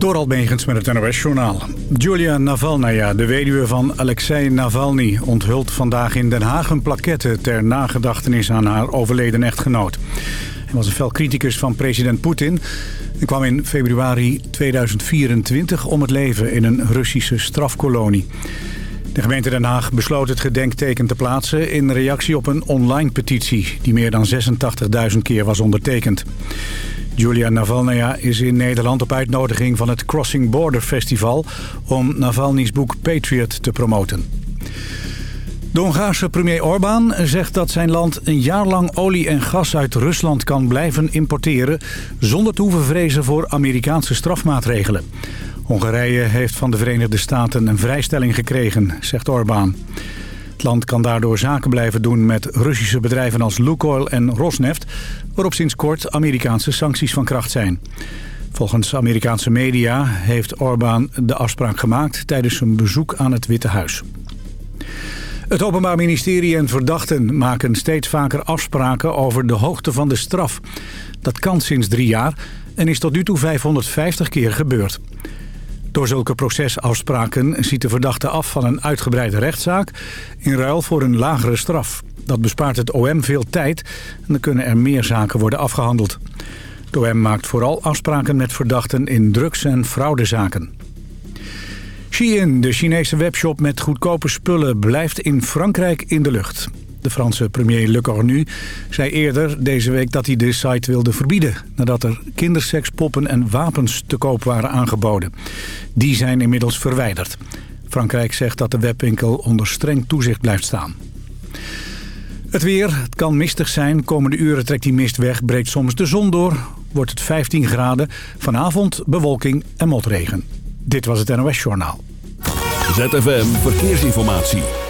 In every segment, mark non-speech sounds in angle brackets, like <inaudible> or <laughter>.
Door Megens met het NOS-journaal. Julia Navalnaya, de weduwe van Alexei Navalny... onthult vandaag in Den Haag een plaquette... ter nagedachtenis aan haar overleden echtgenoot. Hij was een fel criticus van president Poetin... en kwam in februari 2024 om het leven in een Russische strafkolonie. De gemeente Den Haag besloot het gedenkteken te plaatsen... in reactie op een online petitie... die meer dan 86.000 keer was ondertekend. Julia Navalnaya is in Nederland op uitnodiging van het Crossing Border Festival... om Navalny's boek Patriot te promoten. De Hongaarse premier Orbán zegt dat zijn land een jaar lang olie en gas uit Rusland kan blijven importeren... zonder te hoeven vrezen voor Amerikaanse strafmaatregelen. Hongarije heeft van de Verenigde Staten een vrijstelling gekregen, zegt Orbán. Land kan daardoor zaken blijven doen met Russische bedrijven als Lukoil en Rosneft... waarop sinds kort Amerikaanse sancties van kracht zijn. Volgens Amerikaanse media heeft Orbán de afspraak gemaakt tijdens zijn bezoek aan het Witte Huis. Het Openbaar Ministerie en verdachten maken steeds vaker afspraken over de hoogte van de straf. Dat kan sinds drie jaar en is tot nu toe 550 keer gebeurd. Door zulke procesafspraken ziet de verdachte af van een uitgebreide rechtszaak... in ruil voor een lagere straf. Dat bespaart het OM veel tijd en dan kunnen er meer zaken worden afgehandeld. Het OM maakt vooral afspraken met verdachten in drugs- en fraudezaken. Shein, de Chinese webshop met goedkope spullen, blijft in Frankrijk in de lucht. De Franse premier Le Cornu zei eerder deze week dat hij de site wilde verbieden... nadat er kindersekspoppen en wapens te koop waren aangeboden. Die zijn inmiddels verwijderd. Frankrijk zegt dat de webwinkel onder streng toezicht blijft staan. Het weer, het kan mistig zijn. Komende uren trekt die mist weg, breekt soms de zon door. Wordt het 15 graden. Vanavond bewolking en motregen. Dit was het NOS Journaal. ZFM Verkeersinformatie.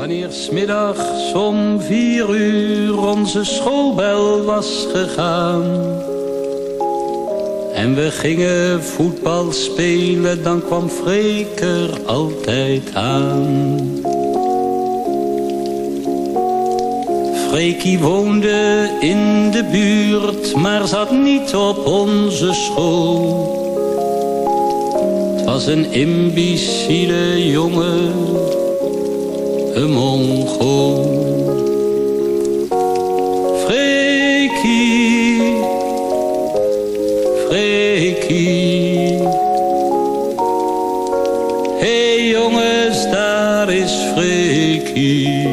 Wanneer smiddags om vier uur onze schoolbel was gegaan en we gingen voetbal spelen, dan kwam Freek er altijd aan. Freekie woonde in de buurt, maar zat niet op onze school. Was een imbeciele jongen, een mongool. Freekie, Freekie. Hey jongens, daar is Freekie.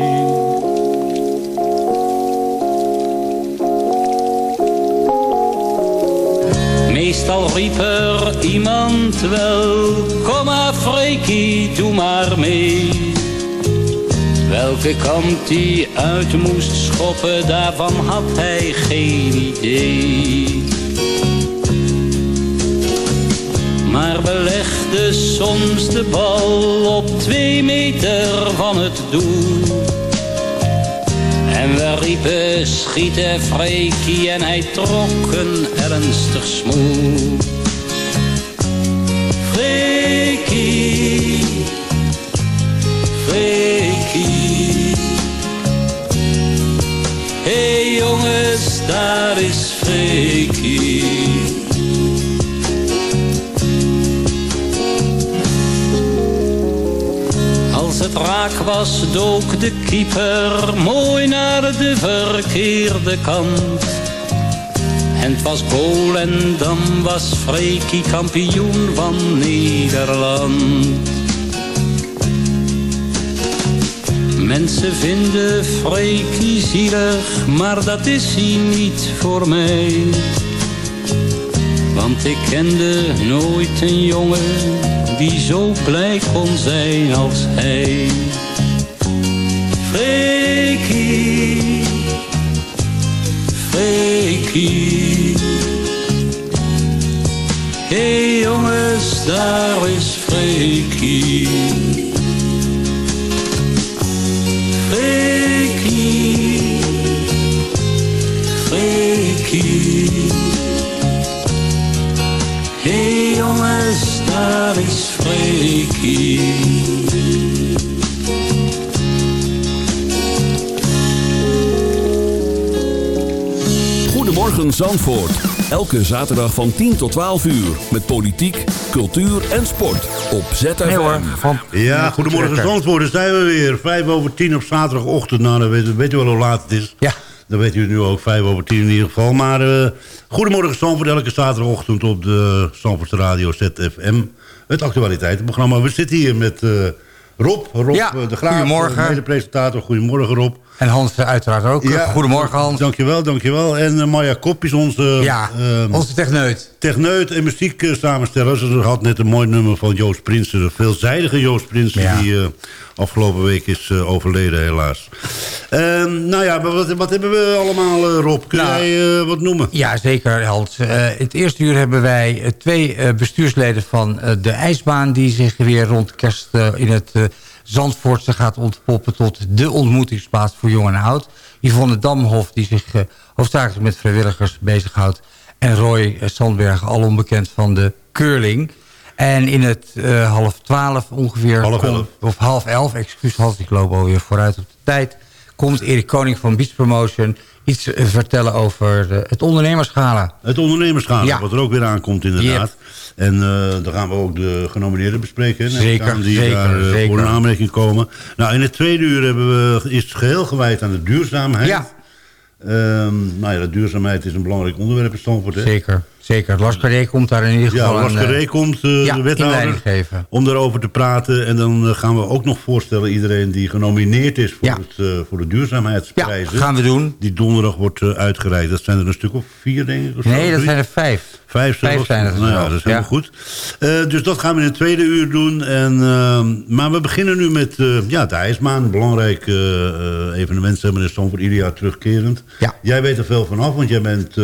Meestal riep er iemand wel, kom maar Freekie, doe maar mee. Welke kant hij uit moest schoppen, daarvan had hij geen idee. Maar belegde soms de bal op twee meter van het doel. En we riepen schieten Freekie en hij trok een ernstig smoel. Was, dook de keeper mooi naar de verkeerde kant. En het was goal en dan was Freekie kampioen van Nederland. Mensen vinden Freekie zielig, maar dat is hij niet voor mij. Want ik kende nooit een jongen die zo blij kon zijn als hij. Freekie, Freekie. Hey jongens, daar is Freekie. Freekie, Freekie. Goedemorgen Zandvoort. Elke zaterdag van 10 tot 12 uur. Met politiek, cultuur en sport. Op ZFM. Nee hoor, van... Ja, goedemorgen Zandvoort. Daar zijn we weer. Vijf over tien op zaterdagochtend. Nou, dan weet, weet u wel hoe laat het is. Ja. Dan weet u nu ook, vijf over tien in ieder geval. Maar uh, goedemorgen Zandvoort. Elke zaterdagochtend op de Zandvoortse Radio ZFM. Het actualiteitenprogramma. We zitten hier met uh, Rob. Rob Ja, uh, de Graaf. goedemorgen. Mede-presentator. Goedemorgen Rob. En Hans eh, uiteraard ook. Goedemorgen Hans. Dankjewel, dankjewel. En uh, Maya Kop is onze... Ja, uh, onze techneut. Techneut en muziek uh, samensteller. Ze had net een mooi nummer van Joost Prinsen. Een veelzijdige Joost Prinsen Ja. die uh, afgelopen week is uh, overleden helaas. Ehm, nou ja, wat, wat hebben we allemaal Rob? Kun Nou, jij wat noemen? Ja, zeker Hans. Het eerste uur hebben wij twee bestuursleden van de ijsbaan... die zich weer rond kerst in het Zandvoortse gaat ontpoppen... tot de ontmoetingsplaats voor jong en oud. Yvonne Damhof, die zich uh, hoofdzakelijk met vrijwilligers bezighoudt... en Roy Sandberg, al onbekend van de curling... En in het uh, half twaalf ongeveer... Half komt- elf. Of half elf, excuus ik loop alweer vooruit op de tijd... komt Erik Koning van Beach Promotion iets uh, vertellen over het ondernemerschala. Het ondernemerschap, Ja. wat er ook weer aankomt inderdaad. En uh, dan gaan we ook de genomineerden bespreken. Zeker, aan, die zeker, daar uh, zeker. voor een aanmerking komen. Nou, in het tweede uur hebben we, is het geheel gewijd aan de duurzaamheid. Ja. Ehm, nou ja, de duurzaamheid is een belangrijk onderwerp in Stamford. Hè? Zeker, zeker. Lars Carré komt daar in ieder Ja, geval Lars Carré eh, komt, uh, ja, de wethouder, geven. om daarover te praten. En dan uh, gaan we ook nog voorstellen iedereen die genomineerd is voor, Ja. het, uh, voor de Ja, duurzaamheidsprijzen. gaan we doen. Die donderdag wordt uh, uitgereikt. Dat zijn er een stuk of vier, denk ik. Of zo, Nee, dat zijn er vijf. Vijf, zijn er Nou ja, dat is helemaal ja. goed. Dus dat gaan we in het tweede uur doen. En, maar we beginnen nu met ja, de ijsbaan. Een belangrijk evenement hebben in Stamford ieder jaar terugkerend. Ja. Jij weet er veel vanaf, want jij bent...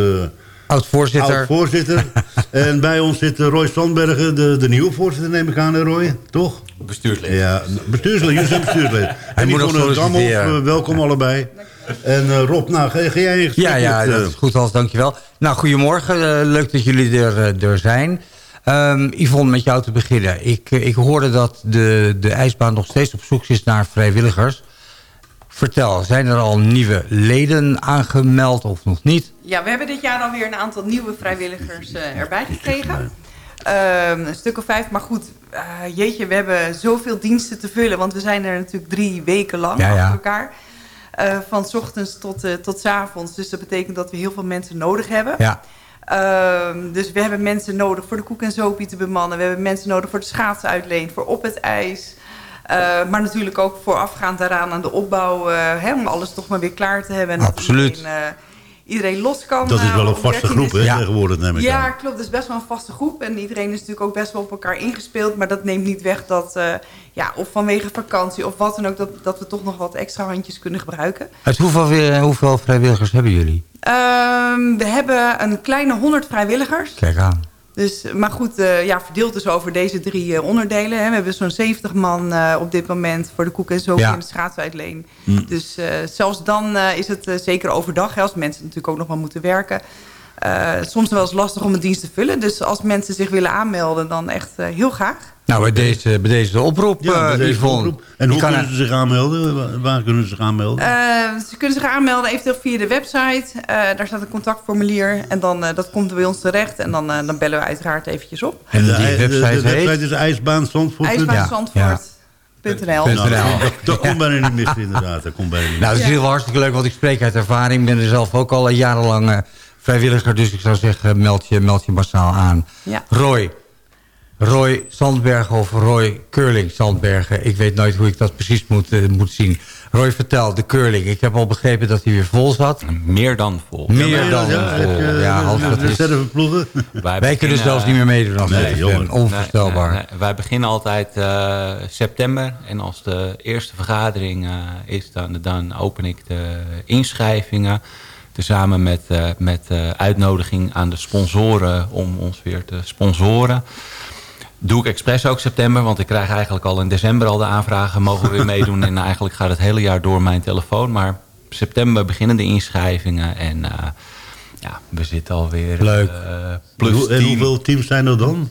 Oud-voorzitter. Oud-voorzitter. <laughs> en bij ons zit Roy Sandbergen, de, de nieuwe voorzitter neem ik aan, hè, Roy? Toch? Bestuurslid. Ja, bestuurslid. Jullie zijn bestuurslid. <laughs> en moet nog Yvonne Damhoff, solliciteren. uh, welkom allebei. En uh, Rob, nou, ga, ga jij in gesprek Ja, ja, met, dat is goed, Hans, dankjewel. Nou, goedemorgen. eh, leuk dat jullie er, eh, er zijn. Ehm Yvonne, met jou te beginnen. Ik, eh, ik hoorde dat de, de ijsbaan nog steeds op zoek is naar vrijwilligers. Vertel, zijn er al nieuwe leden aangemeld of nog niet? Ja, we hebben dit jaar alweer een aantal nieuwe vrijwilligers eh, erbij gekregen. Ehm, een stuk of vijf, maar goed, eh, jeetje, we hebben zoveel diensten te vullen. Want we zijn er natuurlijk drie weken lang Ja, ja. achter elkaar. Eh, van 's ochtends tot, tot 's avonds. Dus dat betekent dat we heel veel mensen nodig hebben. Ja, Ehm, dus we hebben mensen nodig voor de koek en zopie te bemannen. We hebben mensen nodig voor de schaatsen uitleen, voor op het ijs. Eh, maar natuurlijk ook voorafgaand daaraan aan de opbouw. eh, hè, om alles toch maar weer klaar te hebben. En dat Absoluut. Iedereen, eh, iedereen los kan. dat is wel een vaste 13 groep, hè, Ja. tegenwoordig, neem ik ja, aan. klopt. Het is best wel een vaste groep. En iedereen is natuurlijk ook best wel op elkaar ingespeeld. Maar dat neemt niet weg dat, eh, ja, of vanwege vakantie of wat dan ook... Dat, dat we toch nog wat extra handjes kunnen gebruiken. uit hoeveel, hoeveel vrijwilligers hebben jullie? Ehm, we hebben een kleine 100 vrijwilligers. Kijk aan. Dus, maar goed, eh, ja, verdeeld dus over deze drie eh, onderdelen. Hè. We hebben zo'n 70 man eh, op dit moment voor de koek en zo Ja. in de schaatsuitleen. Mm. Dus zelfs dan is het zeker overdag. Hè, als mensen natuurlijk ook nog wel moeten werken. Soms wel eens lastig om een dienst te vullen. Dus als mensen zich willen aanmelden, dan echt heel graag. Nou, bij deze, bij deze de oproep, Ja, bij eh, deze Yvonne. oproep. En hoe kunnen ze zich aanmelden? Waar, waar kunnen ze zich aanmelden? Eh, ze kunnen zich aanmelden eventueel via de website. Eh, daar staat een contactformulier. En dan, eh, dat komt bij ons terecht. En dan, eh, dan bellen we uiteraard eventjes op. En die de, de- website de heet? website is ijsbaan Zandvoort. IJsbaanzandvoort.nl Ja. Nou, dat, dat komt bijna niet mis, inderdaad. Dat komt bijna niet Nou, het is heel hartstikke leuk, want ik spreek uit ervaring. Ik ben er zelf ook al jarenlang vrijwilliger. Dus ik zou zeggen, meld je, meld je massaal aan. Ja. Roy. Roy Sandbergen of Roy Curling Sandbergen. Ik weet nooit hoe ik dat precies moet, eh, moet zien. Roy, vertel, de curling. Ik heb al begrepen dat hij weer vol zat. Meer dan vol. Meer dan ja, vol. Ja, eh, Hans, dat is... Wij Wij beginnen, kunnen zelfs niet meer meedoen als Nee, jongen. Onvoorstelbaar. Nee, nee, wij beginnen altijd eh, september. En als de eerste vergadering eh, is, dan, dan open ik de inschrijvingen. Tezamen met, eh, met eh, uitnodiging aan de sponsoren om ons weer te sponsoren. Doe ik expres ook september, want ik krijg eigenlijk al in december al de aanvragen. Mogen we weer meedoen? <laughs> En eigenlijk gaat het hele jaar door mijn telefoon. Maar september beginnen de inschrijvingen. En eh, ja, we zitten alweer Leuk. eh, plus Hoe- en 10, hoeveel teams zijn er dan?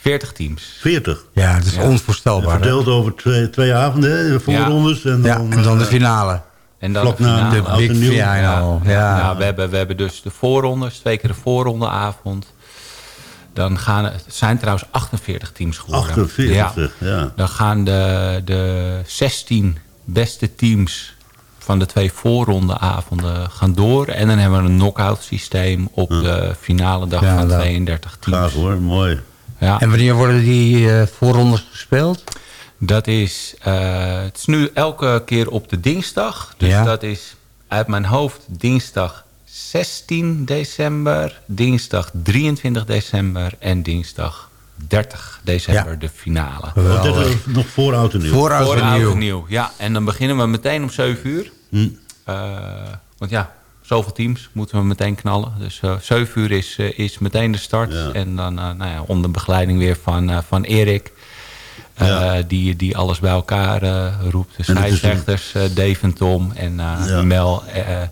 40 teams. 40. Ja, het is Ja. onvoorstelbaar. Verdeeld over twee, twee avonden, voorrondes. En Ja, dan, en dan de eh, finale. En dan Vlak de finale. Big final. Ja. Ja, Nou, we, hebben, we hebben dus de voorrondes, twee keer de voorrondeavond. Dan gaan, het zijn trouwens 48 teams geworden. 48, ja. Dan gaan de, de 16 beste teams van de twee voorrondeavonden gaan door. En dan hebben we een knock-out systeem op de finale dag Ja, van dat- 32 teams. Gaaf hoor, mooi. Ja. En wanneer worden die eh, voorrondes gespeeld? Dat is, eh, het is nu elke keer op de dinsdag. Dus Ja. dat is uit mijn hoofd dinsdag 16 december, dinsdag 23 december en dinsdag 30 december Ja. de finale. Dit is nog voor oud en nieuw. Voor oud Voor en oud nieuw. en nieuw. Ja, en dan beginnen we meteen om 7 uur. Hm. Eh, want ja, zoveel teams moeten we meteen knallen. Dus eh 7 uur is, eh, is meteen de start. Ja. En dan eh, nou ja, onder begeleiding weer van, eh, van Erik. eh, Ja. die, die alles bij elkaar eh, roept. De scheidsrechters, eh, Dave en Tom en eh, Ja. Mel, eh,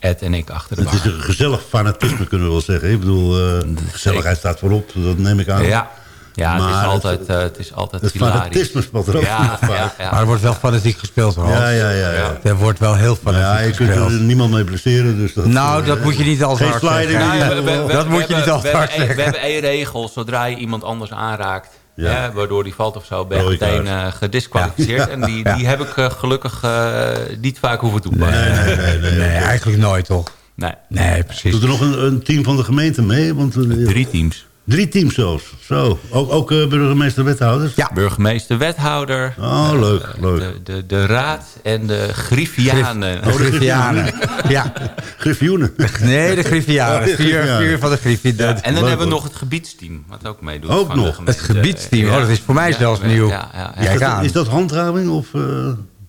Ed en ik achter de Het is een gezellig fanatisme, kunnen we wel zeggen. Ik bedoel, eh, gezelligheid staat voorop, dat neem ik aan. Ja, ja het, is het- altijd, eh, het is altijd Het hilarisch. fanatisme spat er ook Ja, nog vaak. ja, ja. Maar er wordt wel fanatiek gespeeld hoor. Ja, ja, ja. ja. Er wordt wel heel Maar ja, fanatiek je kunt er gespeeld. niemand mee blesseren. Dus dat, Nou, eh, dat moet je niet al hard zeggen. Dat moet je niet al hard zeggen. We hebben één regel. Zodra je iemand anders aanraakt, Ja. hè, waardoor die valt of zo, ben je meteen eh, gedisqualificeerd. En die, die heb ik eh, gelukkig eh, niet vaak hoeven doen. Nee, nee, nee. nee. Nee, eigenlijk nooit toch? Nee. Nee, precies. Doet er nog een, een team van de gemeente mee? Want, Drie teams. Drie teams zelfs. Zo. Ook, ook eh, burgemeester, wethouders? Ja. Burgemeester, wethouder, Oh, leuk, eh, leuk. De, de, de raad en de griffianen. De Griffianen. <laughs> Ja. Griffioenen. Nee, de Griffianen. Oh, Vier, vier van de Griffianen. En dan Leuk, hebben we nog het gebiedsteam, wat ook meedoet. Ook van de nog? gemeente. Het gebiedsteam, oh, dat is voor mij Ja, zelfs ja, nieuw. Ja, ja, ja. Kijk Is dat, aan. is dat handhaving of... eh,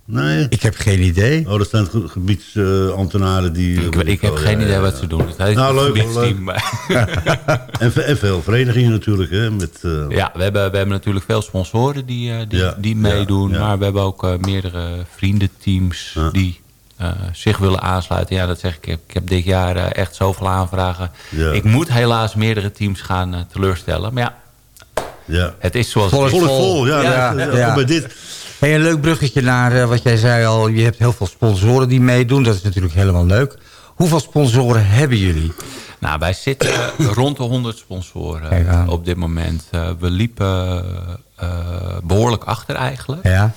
nee? Ik heb geen idee. Oh, dat zijn ge- gebiedsambtenaren die... Ik, ik heb geen idee ja, wat ja. ze doen. Het heet Nou, het leuk, maar- <laughs> En, en veel verenigingen natuurlijk, hè? Met, eh, Ja, we hebben, we hebben natuurlijk veel sponsoren die, eh, die, Ja, die meedoen. ja, ja. Maar we hebben ook eh, meerdere vriendenteams Ja. die eh, zich willen aansluiten. Ja, dat zeg ik. Ik heb, dit jaar echt zoveel aanvragen. Ja. Ik moet helaas meerdere teams gaan teleurstellen. Maar ja, ja. het is zoals Vol het is is. Vol is vol, ja. Ja, dat- Bij dit. Hey, een leuk bruggetje naar eh, wat jij zei al. Je hebt heel veel sponsoren die meedoen. Dat is natuurlijk helemaal leuk. Hoeveel sponsoren hebben jullie? Nou, wij zitten rond de 100 sponsoren op dit moment. Eh, we liepen eh, behoorlijk achter eigenlijk. Ja.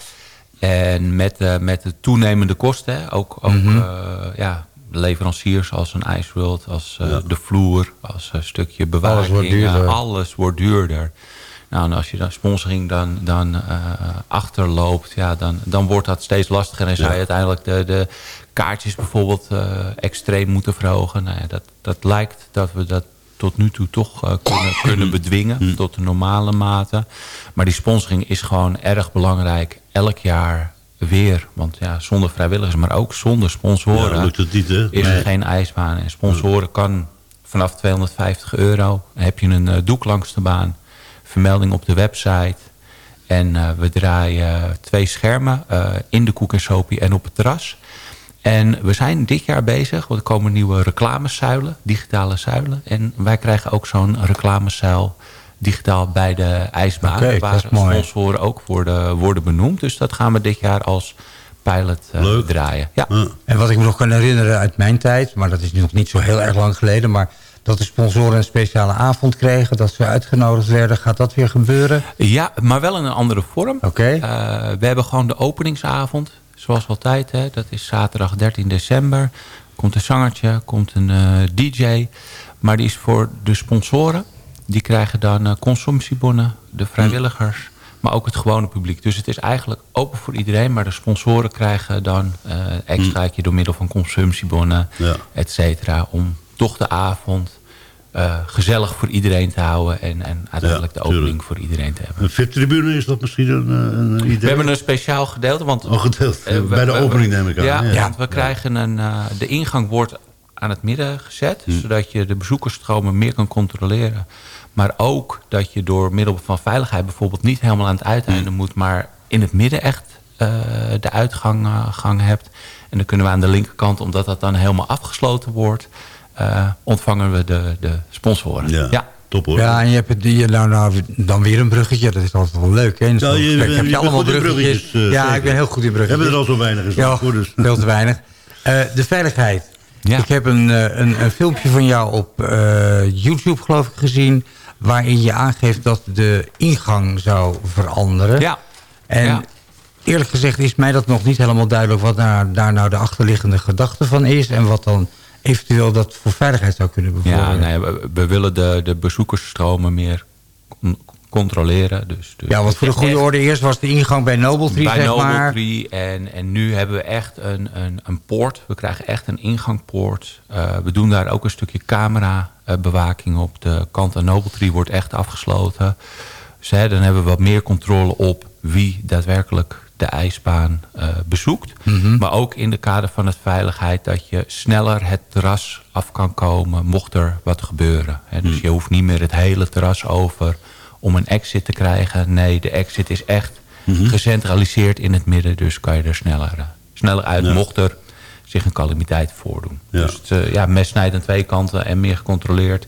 En met, eh, met de toenemende kosten, ook, ook Mhm. eh, ja, leveranciers als een IJsworld, als eh, Ja. de vloer, als een stukje bewaking. Alles wordt duurder. eh, alles wordt duurder. Nou, en als je dan sponsoring dan, dan eh, achterloopt, ja, dan, dan wordt dat steeds lastiger. En zou je uiteindelijk de, de kaartjes bijvoorbeeld eh, extreem moeten verhogen. Nou ja, dat, dat lijkt dat we dat tot nu toe toch eh, kunnen, kunnen bedwingen. Tot de normale mate. Maar die sponsoring is gewoon erg belangrijk. Elk jaar weer. Want ja, zonder vrijwilligers, maar ook zonder sponsoren... Ja, het niet, hè? is er Nee. geen ijsbaan. En sponsoren kan vanaf 250 euro. Dan heb je een doek langs de baan. Vermelding op de website. En eh, we draaien twee schermen eh, in de koek en op het terras. En we zijn dit jaar bezig, want er komen nieuwe reclamezuilen, digitale zuilen. En wij krijgen ook zo'n reclamezuil digitaal bij de ijsbaan. Oké, dat waar is mooi. sponsoren ook worden, worden benoemd. Dus dat gaan we dit jaar als pilot eh, Leuk. draaien. Ja. Ja. En wat ik me nog kan herinneren uit mijn tijd... maar dat is nog niet zo heel erg lang geleden... maar dat de sponsoren een speciale avond kregen... dat ze uitgenodigd werden. Gaat dat weer gebeuren? Ja, maar wel in een andere vorm. Oké. Eh, we hebben gewoon de openingsavond, zoals altijd. Hè. Dat is zaterdag 13 december. Komt een zangertje, komt een eh, DJ. Maar die is voor de sponsoren. Die krijgen dan eh, consumptiebonnen, de vrijwilligers. Maar ook het gewone publiek. Dus het is eigenlijk open voor iedereen. Maar de sponsoren krijgen dan uh, extraatje door middel van consumptiebonnen, Ja. et cetera. Om toch de avond eh, gezellig voor iedereen te houden. En, en uiteindelijk Ja, de opening tuurlijk. voor iedereen te hebben. Een VIP-tribune, is dat misschien een, eh, een idee? We hebben een speciaal gedeelte. Want, Oh, gedeeld. eh, we- Bij de we- opening neem ik aan. Ja, Ja. want we krijgen een... de ingang wordt aan het midden gezet. Hm. Zodat je de bezoekersstromen meer kan controleren. Maar ook dat je door middel van veiligheid... bijvoorbeeld niet helemaal aan het uiteinde Hm. moet... maar in het midden echt de uitgang gang hebt. En dan kunnen we aan de linkerkant... omdat dat dan helemaal afgesloten wordt... eh, ontvangen we de, de sponsoren. Ja. ja. Top hoor. Ja, en je hebt het, nou, nou, dan weer een bruggetje. Dat is altijd wel leuk. Hè? Je- je- heb je allemaal bruggetjes. bruggetjes, eh, ja, zeker. ik ben heel goed in We bruggetjes. hebben er al zo weinig in Ja, dus. <laughs> veel te weinig. Eh, de veiligheid. Ja. Ik heb een, een, een filmpje van jou op eh, YouTube, geloof ik, gezien... waarin je aangeeft dat de ingang zou veranderen. Ja. En Ja. eerlijk gezegd is mij dat nog niet helemaal duidelijk... wat daar, daar nou de achterliggende gedachte van is... en wat dan eventueel dat voor veiligheid zou kunnen Ja, bevorderen. nee, we, we willen de, de bezoekersstromen meer con- controleren. Dus, dus Ja, want voor de goede echt orde eerst was de ingang bij Noble Tree, bij zeg Noble maar. Tree en, en nu hebben we echt een, een, een poort. We krijgen echt een ingangpoort. Eh, we doen daar ook een stukje camerabewaking op. De kant aan Noble Tree wordt echt afgesloten. Dus hè, dan hebben we wat meer controle op wie daadwerkelijk de ijsbaan eh, bezoekt. Mhm. Maar ook in de kader van het veiligheid... dat je sneller het terras af kan komen mocht er wat gebeuren. Hè, Mhm. dus je hoeft niet meer het hele terras over om een exit te krijgen. Nee, de exit is echt Mhm. gecentraliseerd in het midden. Dus kan je er sneller, eh, sneller uit Ja. mocht er zich een calamiteit voordoen. Ja. Dus het, eh, ja, mes snijdt aan twee kanten en meer gecontroleerd.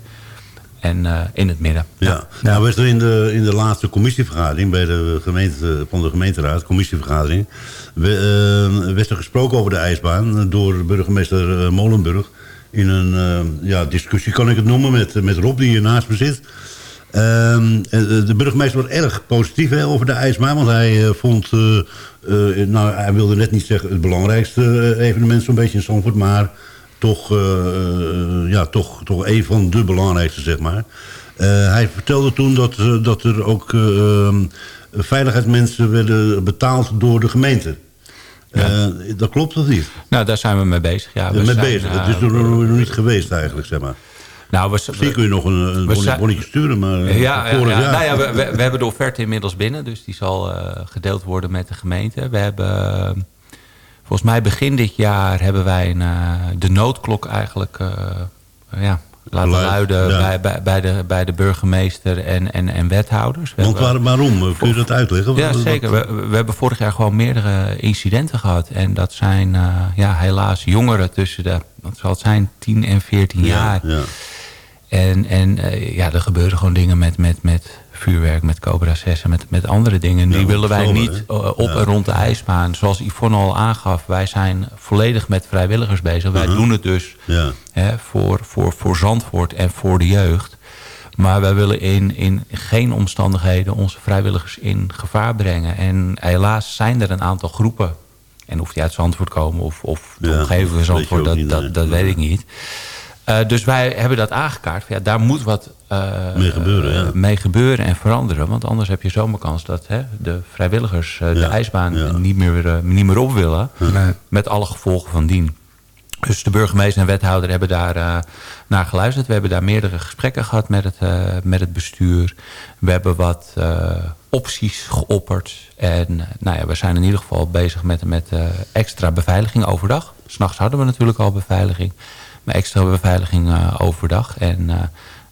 En eh, in het midden. Ja. Nou, er in de, in de laatste commissievergadering bij de gemeente, van de gemeenteraad, commissievergadering, we- eh, werd er gesproken over de ijsbaan door burgemeester eh, Molenburg. In een ja, discussie kan ik het noemen met, met Rob die hier naast me zit. Ehm, eh, de burgemeester was erg positief hè, over de ijsbaan. Want hij vond, nou hij wilde net niet zeggen het belangrijkste evenement zo'n beetje in Zandvoort. Maar toch, eh, eh, ja, toch, toch een van de belangrijkste zeg maar. Eh, hij vertelde toen dat, dat er ook veiligheidsmensen werden betaald door de gemeente. Dat klopt of niet? Nou, daar zijn we mee bezig. Ja, we Met zijn, bezig. Het is er nog niet geweest eigenlijk, zeg maar. nou, we, Misschien kun je nog een, een bonnetje sturen, maar Ja, ja. Nou ja we, we, we hebben de offerte inmiddels binnen. Dus die zal gedeeld worden met de gemeente. We hebben, volgens mij begin dit jaar hebben wij een, eh, de noodklok eigenlijk eh, ja, laten luiden ja. bij, bij, bij, de, bij de burgemeester en, en, en wethouders. We Want waar, waarom? Kun je dat uitleggen? ja, zeker. We, we hebben vorig jaar gewoon meerdere incidenten gehad. En dat zijn eh, ja, helaas jongeren tussen de, wat zal het zijn, 10 en 14 jaar. Ja. En, en ja, er gebeuren gewoon dingen met, met, met vuurwerk, met Cobra 6 en met, met andere dingen. Die Ja, willen wij niet eh, op Ja. en rond de ijsbaan. Zoals Yvonne al aangaf, wij zijn volledig met vrijwilligers bezig. Wij Mhm. doen het dus Ja. hè, voor, voor, voor Zandvoort en voor de jeugd. Maar wij willen in, in geen omstandigheden onze vrijwilligers in gevaar brengen. En helaas zijn er een aantal groepen. En of die uit Zandvoort komen of, of de omgeving van Zandvoort, dat, dat weet ik niet. Eh, dus wij hebben dat aangekaart. Ja, daar moet wat eh, Mee gebeuren, ja. eh, mee gebeuren en veranderen. Want anders heb je zomaar kans dat hè, de vrijwilligers eh, de ijsbaan ja. niet, meer, niet meer op willen. Nee. Met alle gevolgen van dien. Dus de burgemeester en wethouder hebben daar eh, naar geluisterd. We hebben daar meerdere gesprekken gehad met het, eh, met het bestuur. We hebben wat eh, opties geopperd. En nou ja, we zijn in ieder geval bezig met, met eh, extra beveiliging overdag. S'nachts hadden we natuurlijk al beveiliging. Maar extra beveiliging eh, overdag. En eh,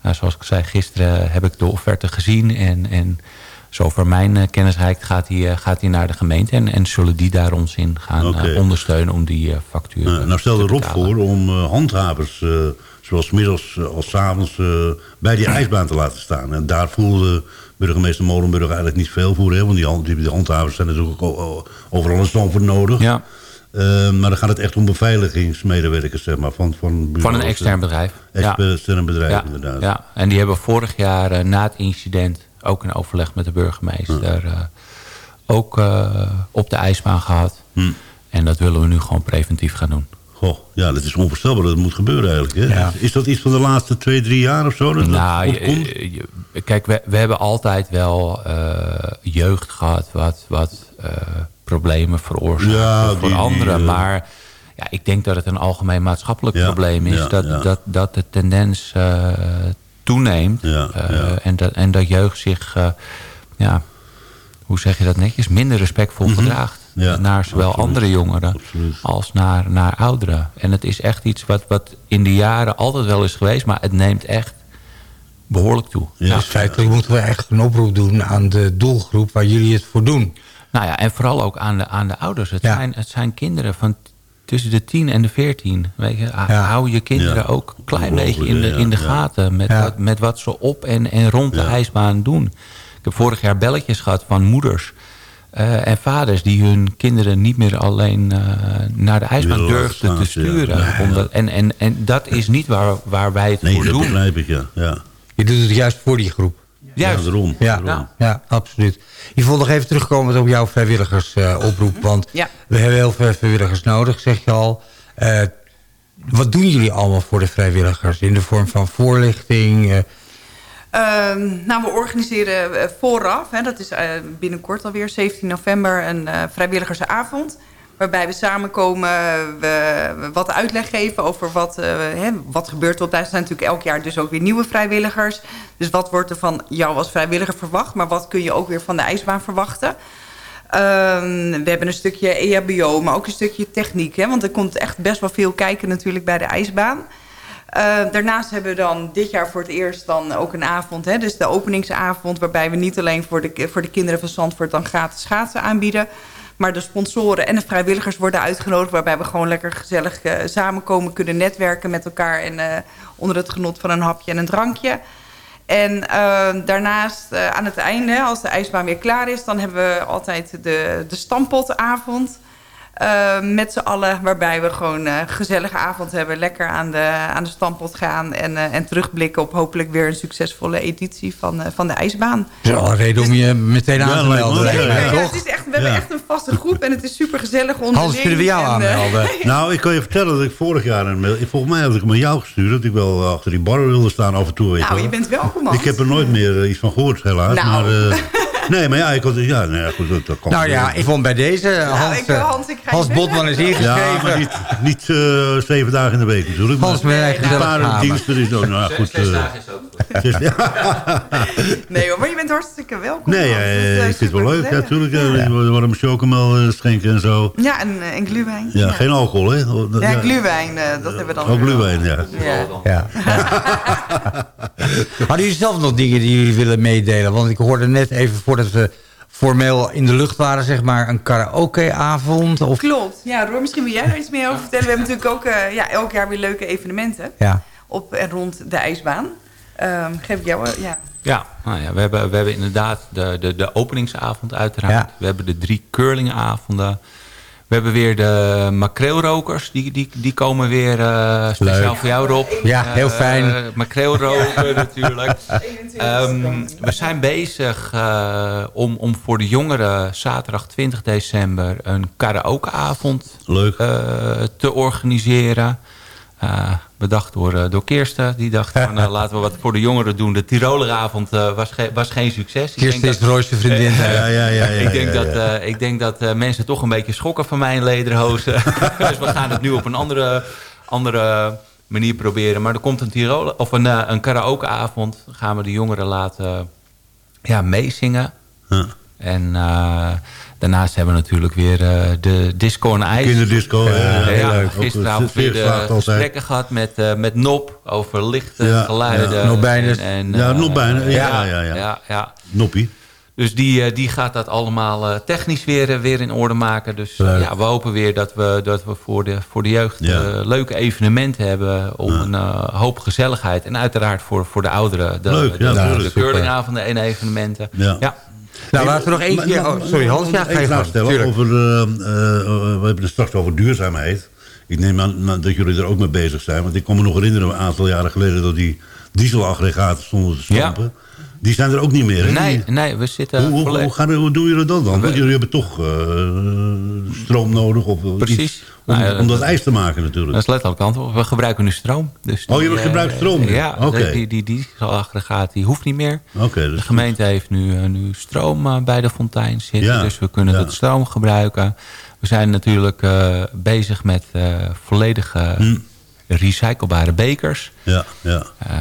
nou, zoals ik zei, gisteren heb ik de offerte gezien. En, en zover mijn eh, kennis reikt, gaat die, eh, gaat die naar de gemeente. En, en zullen die daar ons in gaan eh, ondersteunen om die eh, factuur Nou, nou stelde te Rob voor om eh, handhavers, eh, zowel 's middags eh, als 's avonds, eh, bij die ijsbaan te laten staan. En daar voelde burgemeester Molenburg eigenlijk niet veel voor. Hè, want die, hand- die, handhavers zijn natuurlijk overal in Zandvoort nodig. Ja, Eh, maar dan gaat het echt om beveiligingsmedewerkers, zeg maar, van, van, van een eh, extern bedrijf. Ja. Extern bedrijf, Ja, inderdaad. ja, en die hebben vorig jaar eh, na het incident ook een overleg met de burgemeester ook op de ijsbaan gehad. Hm. En dat willen we nu gewoon preventief gaan doen. Goh, ja, dat is onvoorstelbaar dat het moet gebeuren eigenlijk. Hè? Ja. Is dat iets van de laatste twee, drie jaar of zo? Dat nou, dat je- opkomt? je- kijk, we, we hebben altijd wel jeugd gehad wat, wat problemen veroorzaakt Ja, voor die- die, anderen. eh, maar ja, ik denk dat het een algemeen maatschappelijk Ja, probleem is. ja, dat, ja. Dat, dat de tendens eh, toeneemt. Ja, eh, ja. En, dat, en dat jeugd zich, ja, hoe zeg je dat netjes, minder respectvol gedraagt. Mhm. Ja, naar zowel absoluut. andere jongeren Absoluut. als naar, naar ouderen. En het is echt iets wat, wat in de jaren altijd wel is geweest... maar het neemt echt behoorlijk toe. Ja. Dus feitelijk moeten we echt een oproep doen aan de doelgroep waar jullie het voor doen. Nou ja, en vooral ook aan de, aan de ouders. Het, Ja. zijn, het zijn kinderen van tussen de 10 en de 14. Weet je, Ja. Hou je kinderen Ja. ook een klein beetje in de, in de gaten... Met, Ja. wat, met wat ze op en, en rond de ijsbaan doen. Ik heb vorig jaar belletjes gehad van moeders... eh, en vaders die hun kinderen niet meer alleen eh, naar de ijsbaan durfden te sturen. Omdat, en, en, en dat is niet waar, waar wij het Nee, voor dat doen. begrijp ik, ja. ja. Je doet het juist voor die groep. Juist. Ja, daarom. Ja, daarom. ja. absoluut. Je wil nog even terugkomen op jouw vrijwilligersoproep. want Ja. we hebben heel veel vrijwilligers nodig, zeg je al. Eh, wat doen jullie allemaal voor de vrijwilligers? In de vorm van voorlichting? eh, Ehm, nou, we organiseren eh, vooraf, hè, dat is eh, binnenkort alweer, 17 november, een eh, vrijwilligersavond. Waarbij we samenkomen, we, wat uitleg geven over wat, eh, hè, wat gebeurt er op. Er zijn natuurlijk elk jaar dus ook weer nieuwe vrijwilligers. Dus wat wordt er van jou als vrijwilliger verwacht, maar wat kun je ook weer van de ijsbaan verwachten? Ehm, we hebben een stukje EHBO, maar ook een stukje techniek. Hè, want er komt echt best wel veel kijken natuurlijk bij de ijsbaan. Uh, daarnaast hebben we dan dit jaar voor het eerst dan ook een avond. Hè, dus de openingsavond waarbij we niet alleen voor de, voor de kinderen van Zandvoort dan gratis schaatsen aanbieden. Maar de sponsoren en de vrijwilligers worden uitgenodigd. Waarbij we gewoon lekker gezellig uh, samenkomen, kunnen netwerken met elkaar. En uh, onder het genot van een hapje en een drankje. En uh, daarnaast aan het einde, als de ijsbaan weer klaar is... dan hebben we altijd de, de stampotavond... Uh, met z'n allen, waarbij we gewoon een gezellige avond hebben. Lekker aan de, aan de stampot gaan en, uh, en terugblikken op hopelijk weer een succesvolle editie van, uh, van de ijsbaan. Dat is al een reden om je meteen aan te melden. Ja, ja, ja, het is echt, we hebben echt een vaste groep en het is super gezellig onderling. Hans, kunnen we jou en, aanmelden? <laughs> nou, ik kan je vertellen dat ik vorig jaar een mail... Volgens mij had ik hem aan jou gestuurd. Dat ik wel achter die bar wilde staan af en toe. Weet nou, je, je bent welkom, Hans. Ik heb er nooit meer iets van gehoord, helaas. Nou. Maar, <laughs> Nee, maar ja, ik had, ja, nee, goed, dat, dat kan Nou ja, ik vond bij deze Nou, Hans, ik, Hans, ik Hans Botman is ingeschreven. Ja, maar niet, niet uh, zeven dagen in de week natuurlijk. Hans maar met een paar diensten is ook, nou goed. Zes dagen is ook <laughs> Ja. Nee hoor, maar je bent hartstikke welkom. Nee, uh, dat, uh, ik vind het wel leuk, ja, natuurlijk. Ja. Ja. We worden een chocomel uh, schenken en zo. Ja, en, uh, en gluwijn. Ja, geen alcohol, hè? Ja, ja. gluwijn, uh, dat hebben we dan. Ook gluwijn, ja. ja. ja. <laughs> Hadden jullie zelf nog dingen die jullie willen meedelen? Want ik hoorde net even voordat we formeel in de lucht waren, zeg maar, een karaokeavond? Of... Klopt. Ja, Roor, misschien wil jij er iets meer over vertellen. We hebben natuurlijk ook uh, ja, elk jaar weer leuke evenementen ja. op en rond de ijsbaan. Um, geef ik jou, ja. Ja, nou ja we, hebben, we hebben inderdaad de, de, de openingsavond uiteraard. Ja. We hebben de drie curlingavonden. We hebben weer de makreelrokers. Die, die, die komen weer uh, speciaal Leuk. voor jou, Rob. Ja, heel fijn. Uh, makreelroken natuurlijk. Um, <laughs> we zijn bezig uh, om, om voor de jongeren zaterdag 20 december... een karaokeavond Leuk. te organiseren. Uh, bedacht door, uh, door Kirsten. Die dacht <laughs> van uh, laten we wat voor de jongeren doen. De Tiroleravond was, ge was geen succes. Kirsten is de rooiste vriendin. <laughs> ja, ja, ja, ja, ik denk dat, ik denk dat mensen toch een beetje schokken van mijn lederhozen. <laughs> dus we gaan het nu op een andere, andere manier proberen. Maar er komt een, Tirole of een, een karaokeavond. Dan gaan we de jongeren laten ja, meezingen. Ja. En Daarnaast hebben we natuurlijk weer uh, de disco en ijs. Kinderdisco, ja, ja, ja, leuk. Gisteravond weer de gesprekken gehad met, uh, met Nop over lichten, ja, geluiden. Ja. Nopbijnen. En, ja, uh, Nopbijnen. Ja, ja, ja. ja. Noppie. Dus die, die gaat dat allemaal technisch weer, weer in orde maken. Dus ja, we hopen weer dat we, dat we voor, de, voor de jeugd leuke evenementen hebben... om een hoop gezelligheid. En uiteraard voor, voor de ouderen. De, Leuk, de, ja, de, de en evenementen. Ja. Nou, laten we nog één keer... Oh, sorry, Hans, ja, ga je stellen over... Uh, uh, we hebben het straks over duurzaamheid. Ik neem aan dat jullie er ook mee bezig zijn. Want ik kan me nog herinneren, een aantal jaren geleden... dat die dieselaggregaten stonden te stampen. Ja. Die zijn er ook niet meer, hè? Nee, nee, we zitten... Hoe, hoe, hoe, gaan, hoe doen jullie dat dan? Want jullie hebben toch uh, stroom nodig? Of Precies. Iets. Om, Nou om dat ijs te maken natuurlijk. Dat is letterlijk antwoord. We gebruiken nu stroom. Dus Oh, je die, gebruikt eh, stroom nu? Ja, Oké. die, die dieselaggregaat die hoeft niet meer. Oké, De gemeente heeft nu, eh, nu stroom eh, bij de fontein zitten. Ja, Dus we kunnen ja. dat stroom gebruiken. We zijn natuurlijk eh, bezig met eh, volledige Hm. Recyclebare bekers. Ja, ja. Eh,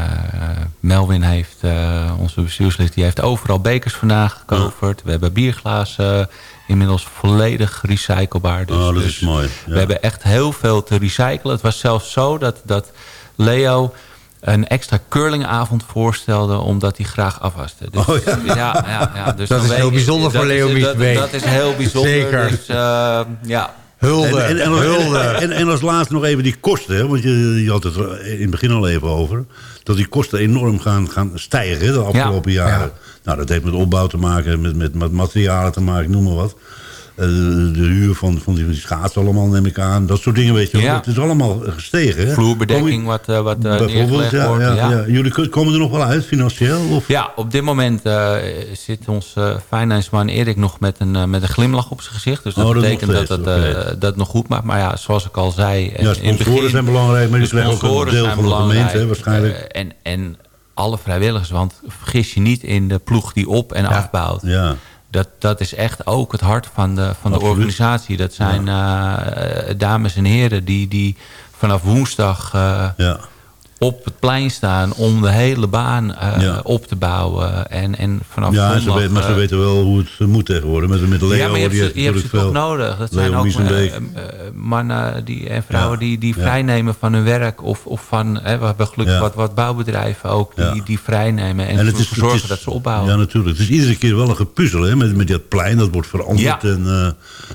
Melvin heeft, eh, onze bestuurslid, die heeft overal bekers vandaan gecoverd. We hebben bierglazen inmiddels volledig recyclebaar. Dus, oh, dat dus is mooi. we Ja. hebben echt heel veel te recyclen. Het was zelfs zo dat, dat Leo een extra curlingavond voorstelde... omdat hij graag afwaste. Dus, Oh, ja. <laughs> ja, ja, ja, dus Dat is heel bijzonder dat voor is- Leo dat, Miesbeek. dat is heel bijzonder. Zeker. Dus, eh, ja. Hulde, En, en, en, hulde. en, en als laatste nog even die kosten. Hè? Want je, je had het in het begin al even over. Dat die kosten enorm gaan, gaan stijgen hè, de afgelopen Ja. jaren. Nou, dat heeft met opbouw te maken, met, met, met materialen te maken, noem maar wat. Eh, de huur van, van die, schaatsen allemaal, neem ik aan. Dat soort dingen, weet je wel. Ja. Het is allemaal gestegen. Hè? Vloerbedekking wat, eh, wat eh, bijvoorbeeld, ja, wordt. ja. Jullie komen er nog wel uit, financieel? Of? Ja, op dit moment zit ons eh financiëman Erik nog met een, met een glimlach op zijn gezicht. Dus dat, Oh, dat betekent dat het, dat nog goed maakt. Maar ja, zoals ik al zei... Ja, in sponsoren begin, zijn belangrijk, maar die krijgen ook een deel van de gemeente, waarschijnlijk. En, en alle vrijwilligers, want vergis je niet in de ploeg die op en afbouwt. Ja. Dat, dat is echt ook het hart van de, van de Absoluut. organisatie. Dat zijn eh, dames en heren die, die vanaf woensdag eh, Ja. Op het plein staan om de hele baan eh, Ja. op te bouwen. En, en vanaf Ja, en ze maar ze eh, weten wel hoe het moet tegenwoorden. Met, met Leo, ja, maar je hebt die ze, je hebt ze toch nodig. Dat Leo zijn ook eh, eh, mannen die, en vrouwen Ja. die, die vrijnemen van hun werk. Of, of van, hè, we hebben gelukkig wat, wat bouwbedrijven ook die, die vrijnemen. En, het ervoor is- het zorgen is- dat ze opbouwen. Ja, natuurlijk. Het is iedere keer wel een gepuzzel hè, met, met dat plein. Dat wordt veranderd. En eh,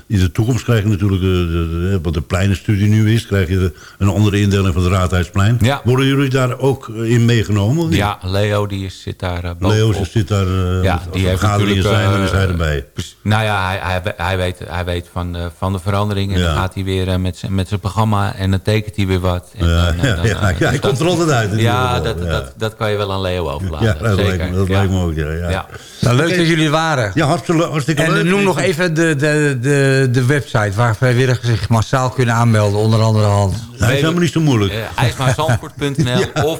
in de toekomst krijg je natuurlijk, eh, de, de- wat de pleinenstudie nu is... krijg je de- een andere indeling van het Raadhuisplein. Ja. Worden jullie daar ook eh, in meegenomen? Ja, Leo die is- zit daar uh, Leo zit daar, eh, ja, die heeft vergaderingen natuurlijk... zijn, dan is hij erbij. Nou ja, hij, hij, hij, weet, hij weet van de, van de verandering. En Ja. dan gaat hij weer met zijn- met zijn programma en dan tekent hij weer wat. En Ja, dan, ja, dan, ja, ja, dus hij dat- komt er altijd uit Ja, dat. Dat, dat kan je wel aan Leo overlaten. Ja, dat, Zeker. lijkt me, dat ja. lijkt me ook. Ja, ja. Ja. Nou, leuk dat jullie waren. Ja, hartstikke, hartstikke En leuk. noem nog even de, de, de, de website waar vrijwilligers zich massaal kunnen aanmelden. Onder andere Hans. Nou, dat is helemaal niet zo moeilijk. Uh, <laughs> Of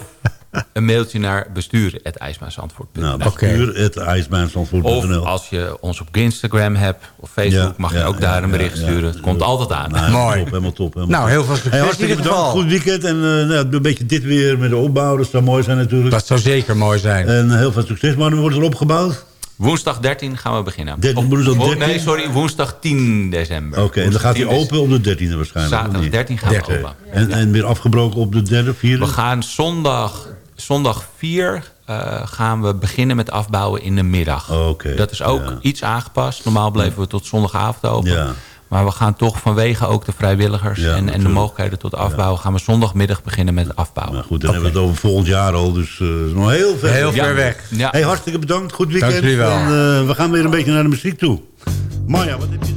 een mailtje naar bestuur.ijsmaarzandvoort.nl. Nou. Of als je ons op Instagram hebt of Facebook, Ja, mag je ja, ook daar een bericht ja, ja. sturen. Het komt altijd aan. Nou, helemaal Mooi. Top, helemaal top. Helemaal Nou, heel veel succes Hey, hartstikke bedankt. Goed weekend. En eh, nou, een beetje dit weer met de opbouw. Dat zou mooi zijn natuurlijk. Dat zou zeker mooi zijn. En heel veel succes. Maar dan wordt er opgebouwd? Woensdag 13 gaan we beginnen. 13, Of- woensdag oh, 13? Nee, sorry, woensdag 10 december. Oké, en dan gaat hij Woensdag 10 open op de 13e waarschijnlijk. Zaterdag niet? 13 gaan we 13. open. En, en weer afgebroken op de derde, vierde? We gaan zondag, zondag 4 eh, gaan we beginnen met afbouwen in de middag. Oké, Dat is ook ja. iets aangepast. Normaal bleven we tot zondagavond open. Ja. Maar we gaan toch vanwege ook de vrijwilligers Ja, en, en de mogelijkheden tot afbouwen... gaan we zondagmiddag beginnen met afbouwen. Nou goed, dan hebben we het over volgend jaar al. Dus eh, is nog heel ver. Heel Ja. ver weg. Ja. Hey, hartstikke bedankt. Goed weekend. Dank jullie wel. En, eh, we gaan weer een beetje naar de muziek toe. Marja, wat heb je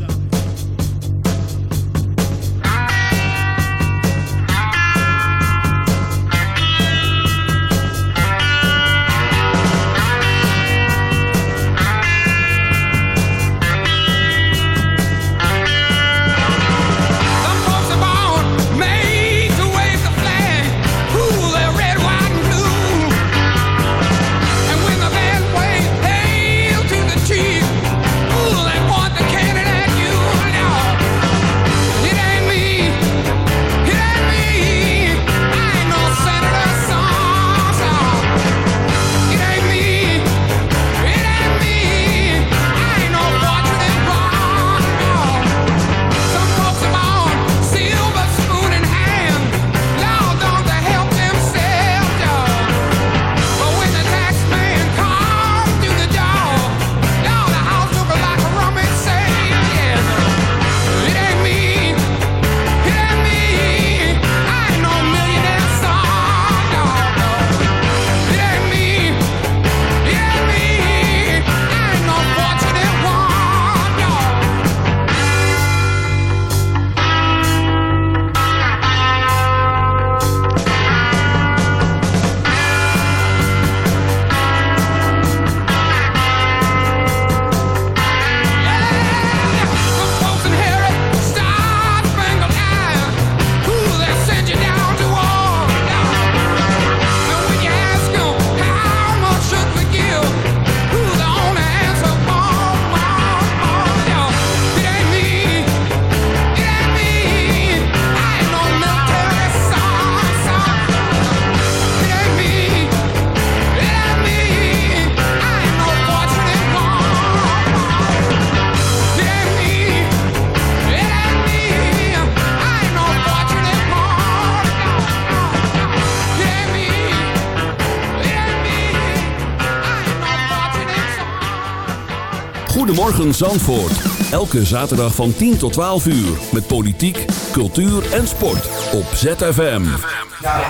Goedemorgen Zandvoort. Elke zaterdag van 10 tot 12 uur. Met politiek, cultuur en sport. Op ZFM.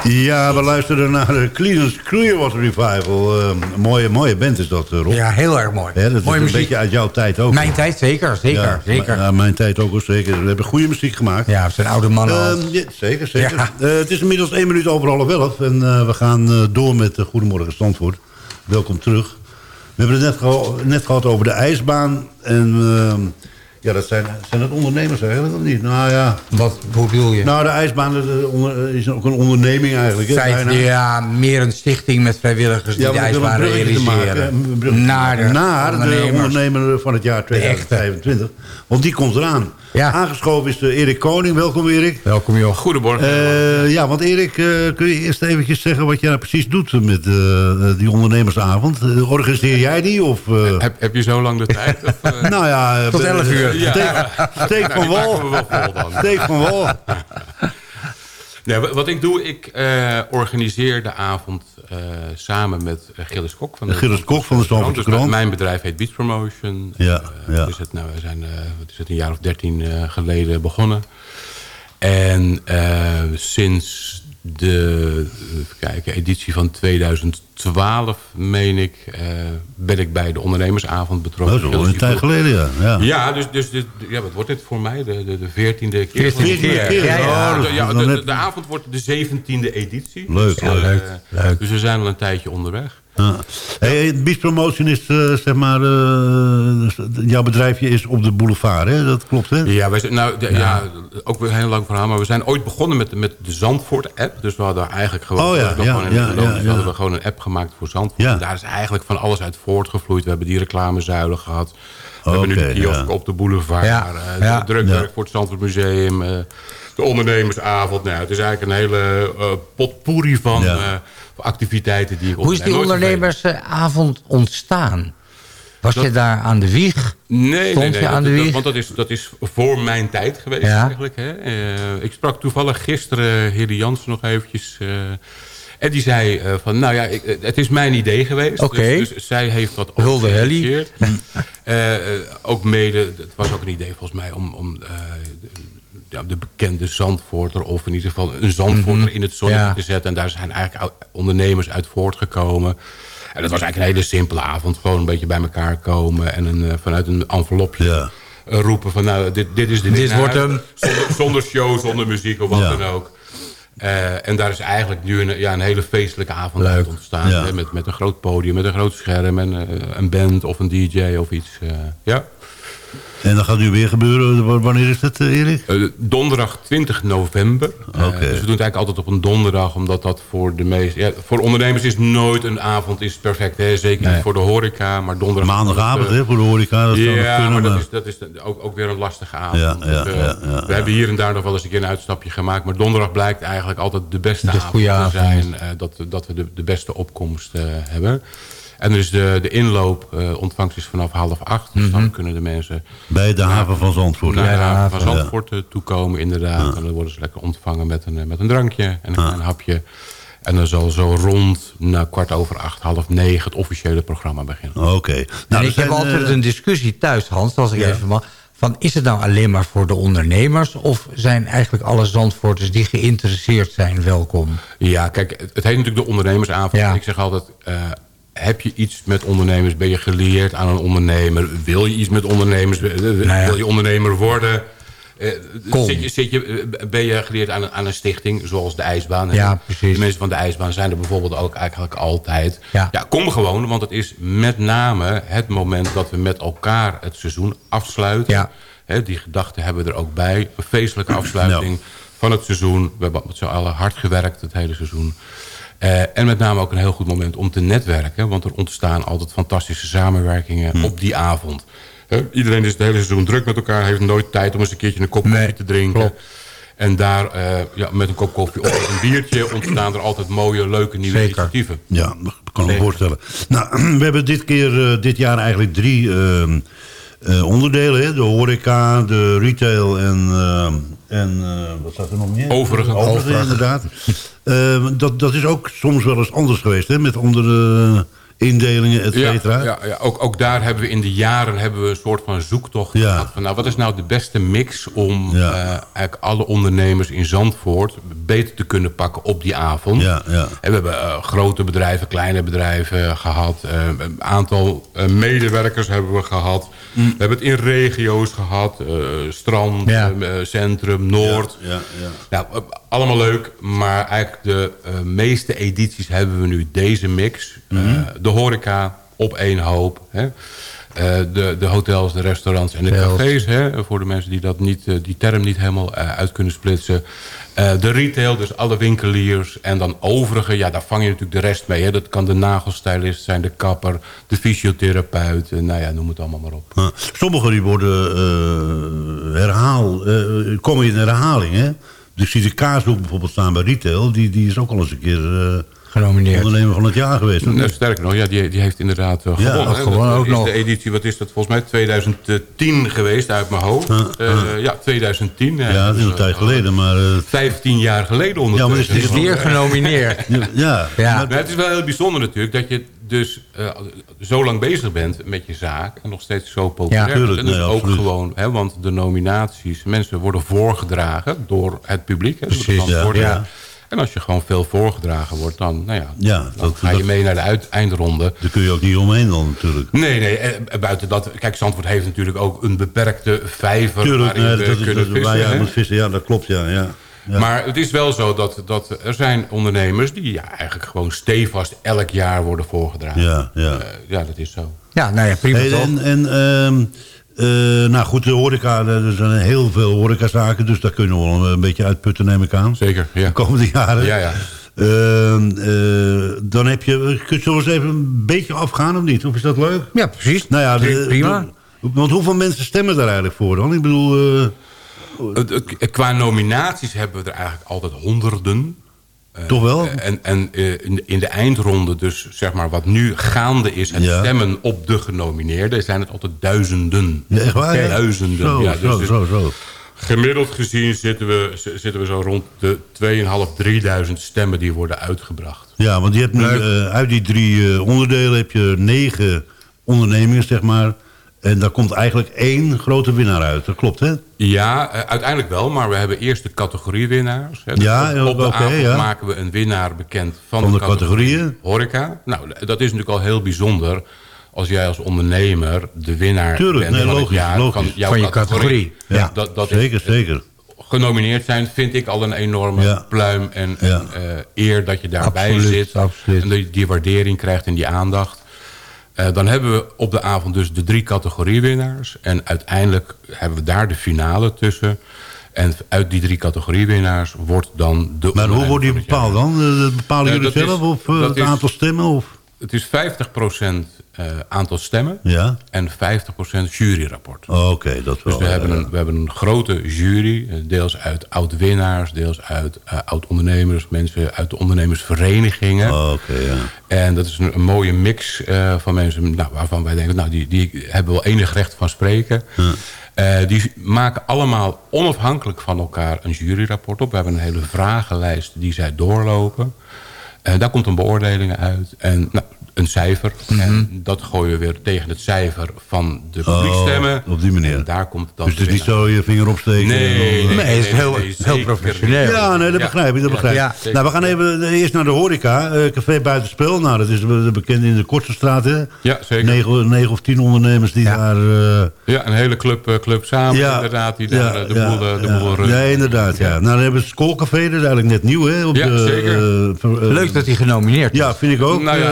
Ja, we luisteren naar de Cleaners Clearwater Revival. Een mooie, mooie band is dat, eh, Rob. Ja, heel erg mooi. Dat Mooie is een muziek. beetje uit jouw tijd ook. Mijn tijd, zeker. Zeker, Ja, zeker. Ja, mijn tijd ook, zeker. We hebben goede muziek gemaakt. Ja, we zijn oude mannen al. Ehm, ja, zeker, zeker. Ja. Eh, het is inmiddels één minuut over half elf. En eh, we gaan eh, door met uh, Goedemorgen Zandvoort. Welkom terug. We hebben het net, geho- net gehad over de ijsbaan. En ehm, ja, dat zijn, zijn het ondernemers eigenlijk of niet? Nou ja, Wat, hoe bedoel je? nou, de ijsbaan is, is ook een onderneming eigenlijk. hè, Feit, ja, meer een stichting met vrijwilligers die de ijsbaan maken, realiseren. naar de, naar de ondernemer van het jaar 2025. Want die komt eraan. Ja. Aangeschoven is eh, Erik Koning. Welkom Erik. Welkom joh. Goedemorgen. Eh, ja, want Erik, eh, kun je eerst eventjes zeggen wat jij nou precies doet met eh, die ondernemersavond? Organiseer jij die? Of, eh, heb, heb je zo lang de tijd? Of, eh? <laughs> nou ja, Tot eh, 11 uur. Ja. Steek, steek van Nou, wal. Steek van wal. Nee, wa- wat ik doe, ik eh, organiseer de avond eh, samen met eh, Gilles Kok van de Gilles Kok van de Zandvoortse Dus. Mijn bedrijf heet Beach Promotion. Ja, ja. Dus het, nou, we zijn wat is het, een jaar of dertien geleden begonnen. En sinds de kijken, editie van 2012, meen ik, eh, ben ik bij de ondernemersavond betrokken. Dat is al een tijd geleden, ja. ja. Ja, dus, dus dit, ja, wat wordt dit voor mij? De, de, de 14e keer? 14e keer. keer. Ja, ja. Ja, Oh, de, ja, de, de, de avond wordt de 17e editie. Leuk, Dus, leuk, eh, leuk. Dus we zijn al een tijdje onderweg. Ja. Hey, Beach Promotion is, eh, zeg maar, eh, jouw bedrijfje is op de boulevard, hè? Dat klopt, hè? Ja, wij zijn, nou, de- ja. ook weer een heel lang verhaal. Maar we zijn ooit begonnen met, met de Zandvoort-app. Dus we hadden eigenlijk gewoon, Oh ja, ja, gewoon ja, ja, ja. hadden we gewoon een app gemaakt voor Zandvoort. Ja. En daar is eigenlijk van alles uit voortgevloeid. We hebben die reclamezuilen gehad. We hebben nu de kiosk ja. op de boulevard. Ja, eh, ja. de drukwerk Ja. voor het Zandvoort Museum. de ondernemersavond. Nou, ja, het is eigenlijk een hele potpourri van Ja. Activiteiten die ik Hoe is die ondernemersavond ontstaan? Was Dat- je daar aan de wieg? Nee, nee, Stond nee. je aan dat- de dat- want dat is, dat is voor mijn tijd geweest Ja. eigenlijk. Hè. Eh, ik sprak toevallig gisteren Heli Jansen nog eventjes. eh, en die zei eh, van, nou ja, ik, het is mijn idee geweest. Oké. Dus, dus zij heeft. Eh, eh, ook mede, het was ook een idee volgens mij om... om de, ja, de bekende Zandvoorter, of in ieder geval een Zandvoorter in het zonnetje Ja. te zetten. En daar zijn eigenlijk ondernemers uit voortgekomen. En dat was eigenlijk een hele simpele avond. Gewoon een beetje bij elkaar komen en een, eh, vanuit een envelopje Ja. eh, roepen van nou, dit, dit is de Dit wordt hem. Zonder, zonder show, zonder muziek of wat dan ook. Eh, en daar is eigenlijk nu een, ja, een hele feestelijke avond uit ontstaan. Ja. Hè, met, met een groot podium, met een groot scherm en een band of een DJ of iets. ja. En dat gaat nu weer gebeuren. W- Wanneer is het, eh, Erik? Eh, donderdag 20 november. Eh, Oké. dus we doen het eigenlijk altijd op een donderdag. Omdat dat voor de meeste... Ja, voor ondernemers is nooit een avond is perfect. Hè? Zeker Nee. niet voor de horeca. Maar donderdag... Maandagavond, eh, hè, voor de horeca. Dat ja, kunnen, maar dat maar- is, dat is ook, ook weer een lastige avond. Ja, ja, Dus, eh, ja, ja, we ja. hebben hier en daar nog wel eens een keer een uitstapje gemaakt. Maar donderdag blijkt eigenlijk altijd de beste De avond te avond. zijn. eh, dat, dat we de, de beste opkomst eh, hebben. En dus de, de inloop, eh, ontvangst is vanaf half acht. Dus dan kunnen de mensen Bij de haven van Zandvoort. naar de haven van Zandvoort eh, toekomen inderdaad. En dan worden ze lekker ontvangen met een, eh, met een drankje en een hapje. En dan zal zo rond na kwart over acht, half negen het officiële programma beginnen. Oké. Nou, ik zijn, heb altijd een discussie thuis, Hans, als ik Ja. even mag. Van, is het nou alleen maar voor de ondernemers... of zijn eigenlijk alle Zandvoorters die geïnteresseerd zijn welkom? Ja, kijk, het heet natuurlijk de ondernemersavond. Ja. Ik zeg altijd, eh, heb je iets met ondernemers? Ben je geleerd aan een ondernemer? Wil je iets met ondernemers? Eh, Nou ja. Wil je ondernemer worden? Eh, Kom. zit je, zit je, eh, ben je geleerd aan, een- aan een stichting, zoals de IJsbaan? Ja, precies. De mensen van de IJsbaan zijn er bijvoorbeeld ook eigenlijk altijd. Ja. kom gewoon, want het is met name het moment dat we met elkaar het seizoen afsluiten. Ja. Die gedachten hebben we er ook bij. Een feestelijke afsluiting van het seizoen. We hebben met z'n allen hard gewerkt het hele seizoen. Eh, en met name ook een heel goed moment om te netwerken. Want er ontstaan altijd fantastische samenwerkingen op die avond. Iedereen is het hele seizoen druk met elkaar. Heeft nooit tijd om eens een keertje een kop koffie Nee, te drinken. klopt. En daar eh, ja, met een kop koffie of een biertje... <clears throat> ontstaan er altijd mooie, leuke nieuwe Zeker. initiatieven. Ja, dat kan ik me voorstellen. Nou, <clears throat> we hebben dit keer, eh, dit jaar eigenlijk drie ehm, eh, onderdelen. Hè? De horeca, de retail en, ehm, en eh, wat staat er nog meer? Overige. Overige, inderdaad. <laughs> Ehm, dat, dat is ook soms wel eens anders geweest, hè? Met andere indelingen, et Ja, cetera. ja, ja. Ook, ook daar hebben we in de jaren hebben we een soort van zoektocht Ja. gehad. Van, nou, wat is nou de beste mix om Ja. eh, eigenlijk alle ondernemers in Zandvoort beter te kunnen pakken op die avond? Ja, ja. En we hebben eh, grote bedrijven, kleine bedrijven gehad. eh, een aantal medewerkers hebben we gehad. Mm. We hebben het in regio's gehad. eh, strand, Centrum, Noord. Ja, ja. Nou, allemaal leuk, maar eigenlijk de meeste edities hebben we nu deze mix. De horeca op één hoop. Hè. Eh, de, de hotels, de restaurants en de cafés. Hè, voor de mensen die dat niet, eh, die term niet helemaal eh, uit kunnen splitsen. De retail, dus alle winkeliers. En dan overige, ja, daar vang je natuurlijk de rest mee. Hè. Dat kan de nagelstylist zijn, de kapper, de fysiotherapeut. nou ja, noem het allemaal maar op. Ja. Sommige die worden eh, herhaal, eh, komen in herhaling. Hè? Dus zie de kaashoek bijvoorbeeld staan bij retail. Die, die is ook al eens een keer Genomineerd. ondernemer van het jaar geweest. Nou, sterker nog, ja, die, die heeft inderdaad eh, Ja, gewonnen. ook hè. gewonnen, Dat ook is nog. de editie, wat is dat volgens mij, 2010 geweest uit mijn hoofd. Eh, ja, 2010. ja, dat is dus, een tijd eh, geleden. Maar, eh, 15 jaar geleden Ja, maar ondertussen. het is Weer genomineerd. ja, Ja. Maar het is wel heel bijzonder natuurlijk dat je dus eh, zo lang bezig bent met je zaak en nog steeds zo populair Ja, bent. tuurlijk, En nee, ook absoluut. gewoon, hè, want de nominaties, mensen worden voorgedragen door het publiek. Hè, Precies, ja. En als je gewoon veel voorgedragen wordt, dan, nou ja, Ja, dan dat- ga je mee naar de uit- eindronde. daar kun je ook niet omheen dan natuurlijk. Nee, nee, eh, buiten dat... Kijk, Zandvoort heeft natuurlijk ook een beperkte vijver... Tuurlijk, waarin nee, we dat kunnen dat, vissen. waar je moet vissen. Ja, dat klopt, ja. ja. Ja. Maar het is wel zo dat, dat er zijn ondernemers... die ja, eigenlijk gewoon stevast elk jaar worden voorgedragen. ja, ja. Eh, ja, dat is zo. Ja, nou ja, prima Hey, toch? en en ehm, eh, nou goed, de horeca, er zijn heel veel horecazaken, dus daar kunnen we wel een beetje uitputten, neem ik aan. Zeker, ja. De komende jaren. Ja, ja. Ehm, eh, dan heb je, kun je zo eens even een beetje afgaan of niet? Of is dat leuk? Ja, precies. Nou ja, de- prima. de- want hoeveel mensen stemmen daar eigenlijk voor dan? Ik bedoel, eh, Qua nominaties hebben we er eigenlijk altijd honderden. Toch wel? Eh, En, en eh, in, de, in de eindronde, dus zeg maar wat nu gaande is... het Ja. stemmen op de genomineerden... zijn het altijd duizenden. Ja, echt waar? ja? Duizenden. Zo, ja, dus- zo, dus zo, zo. Gemiddeld gezien zitten we, zitten we zo rond de 2.500, 3000 stemmen die worden uitgebracht. Ja, want je hebt nu eh, uit die drie eh, onderdelen heb je negen ondernemingen, zeg maar. En daar komt eigenlijk één grote winnaar uit. Dat klopt, hè? Ja, eh, uiteindelijk wel, maar we hebben eerst de categoriewinnaars. hè. Dus Ja, op, op de oké, avond ja. maken we een winnaar bekend van, Van de, de categorie categorieën. horeca. Nou, dat is natuurlijk al heel bijzonder als jij als ondernemer de winnaar Tuurlijk, bent nee, van logisch, het jaar logisch. van jouw Van je categorie. categorie, ja. Dat, dat is- zeker, zeker. genomineerd zijn vind ik al een enorme Ja. pluim en, Ja. en, eh, eer dat je daarbij Absoluut, zit. absoluut. En dat je die waardering krijgt en die aandacht. Eh, dan hebben we op de avond dus de drie categoriewinnaars. En uiteindelijk hebben we daar de finale tussen. En uit die drie categoriewinnaars wordt dan de... Maar hoe wordt die bepaald dan? Eh, Bepalen Ja, jullie zelf of eh, het aantal stemmen? Of? Het is 50% eh, aantal stemmen Ja, en 50% juryrapport. Oh, oké, dat wel. Dus we, hebben een, we hebben een grote jury, eh, deels uit oud-winnaars, deels uit eh, oud-ondernemers, mensen uit de ondernemersverenigingen. Oh, Oké, ja. En dat is een, een mooie mix van mensen nou, waarvan wij denken, nou, die, die hebben wel enig recht van spreken. Die maken allemaal onafhankelijk van elkaar een juryrapport op. We hebben een hele vragenlijst die zij doorlopen. En daar komt een beoordeling uit. En nou, een cijfer. En dat gooien we weer tegen het cijfer van de publiekstemmen. Oh, op die manier. En daar komt dan Dus het is niet zo je vinger opsteken. Nee, nee, nee, Nee, het is heel- heel professioneel. Ja, nee, dat Ja. begrijp ik. Dat begrijp ik. Ja, nou, we gaan even eh, eerst naar de horeca. eh, Café Buitenspel. Nou, dat is be- bekend in de Kortse straat, hè? Ja, zeker. Negen, negen of tien ondernemers die Ja. daar... eh, Ja, een hele club, club samen inderdaad. Die daar de ja, boel, de ja. boel. Nee, inderdaad, ja. Nou, dan hebben we het Schoolcafé. Dat is eigenlijk net nieuw, hè? Op Ja, de, zeker. Leuk dat hij genomineerd is. Ja, vind ik ook. Nou ja,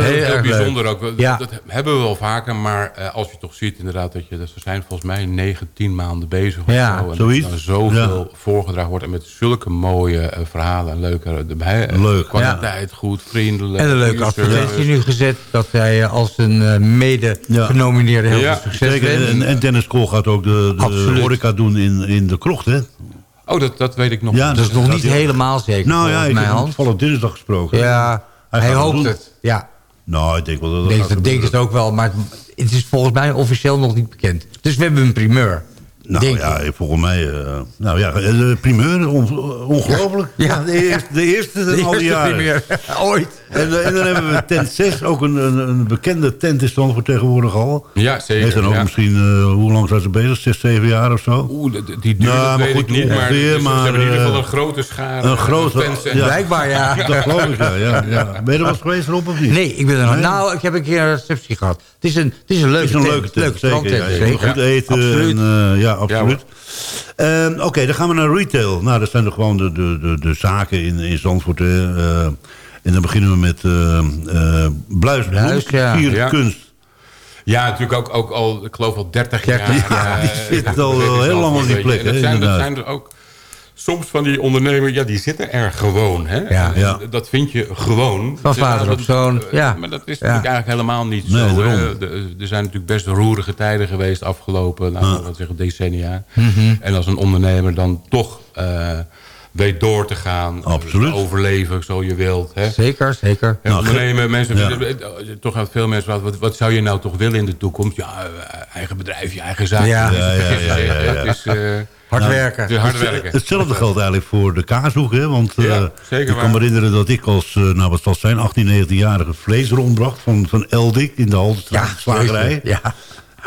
Leuk. bijzonder ook. Ja. Dat hebben we wel vaker, maar eh, als je toch ziet inderdaad dat je... Dat ze zijn volgens mij 9, 10 maanden bezig of Ja, zo. En zoiets. dat er zoveel voorgedragen wordt en met zulke mooie eh, verhalen en leuke erbij. Eh, Leuk, Kwaliteit, goed, vriendelijk. En een leuke advertentie nu gezet dat hij als een mede-genomineerde heel Ja. veel succes Zeker, en, en Dennis Kool gaat ook de, de Absoluut. horeca doen in, in de krocht, hè? Oh, dat, dat weet ik nog Ja, niet. Dat is nog niet helemaal zeker Nou ja, volgens ik heb toevallig dinsdag gesproken. Ja, Hij hij, hoopt het. Ja, Nou, ik denk wel dat ik dat denk, gaat dat denk het ook wel. Maar het is volgens mij officieel nog niet bekend. Dus we hebben een primeur. Nou Denk ja, volgens mij... eh, nou ja, de primeur, on- ongelooflijk. Ja, de eerste, de eerste <laughs> De in al die eerste jaren. primeur. <laughs> Ooit. En, eh, en dan hebben we tent 6, ook een, een, een bekende tent in Zandvoort tegenwoordig al. Ja, zeker. Heeft dan ook ja. misschien, eh, hoe lang zijn ze bezig? Zes, zeven jaar of zo? Oeh, die- die duur, Nou, maar goed, ik niet. Maar, ongeveer, dus ze hebben in ieder geval eh, een grote schaar. Een eh, grote... ja, Blijkbaar, ja. <laughs> Dat geloof ik, ja. ja, ja. Ben je er wel eens geweest erop of niet? Nee, ik ben er nog. Nee? Nou, ik heb een keer een receptie gehad. Het is een, het is een leuke Het is een tent. leuke tent, zeker. ja, je zeker. goed eten. Absoluut. En, eh, ja, absoluut. Ehm, Oké, dan gaan we naar retail. Nou, dat zijn er gewoon de, de, de, de zaken in, in Zandvoort. Eh, en dan beginnen we met eh eh Bluis, Bluis, ja. Ja. kunst. Ja, natuurlijk ook, ook al, ik geloof al 30 jaar. 30 jaar. Die zitten ja, al heel lang op die plek, En Dat zijn, dat zijn er ook soms van die ondernemers, ja, die zitten er gewoon. Hè? Ja. Ja. Dat vind je gewoon. Van vader op zoon, eh, ja. Maar dat is Ja. natuurlijk eigenlijk helemaal niet Nee, zo. Er zijn natuurlijk best roerige tijden geweest afgelopen, nou, Ah. wat zeggen, decennia. Mhm. En als een ondernemer dan toch eh, weet door te gaan. Absoluut. Overleven, zo je wilt. Hè? Zeker, zeker. Ja, Nou, ondernemen, mensen, ja. toch gaan veel mensen, wat, wat, wat zou je nou toch willen in de toekomst? Ja, eh, eigen bedrijf, je eigen zaak. Ja. Ja, ja, ja, ja, ja. Dat is, Hard Nou, werken. hard werken. Hetzelfde geldt eigenlijk voor de kaashoek. Hè? Want eh, ik waar. kan me herinneren dat ik als, eh, nou wat zal zijn, 18, 19-jarige vlees rondbracht van, van Eldik in de slagerij. jeetje. Ja,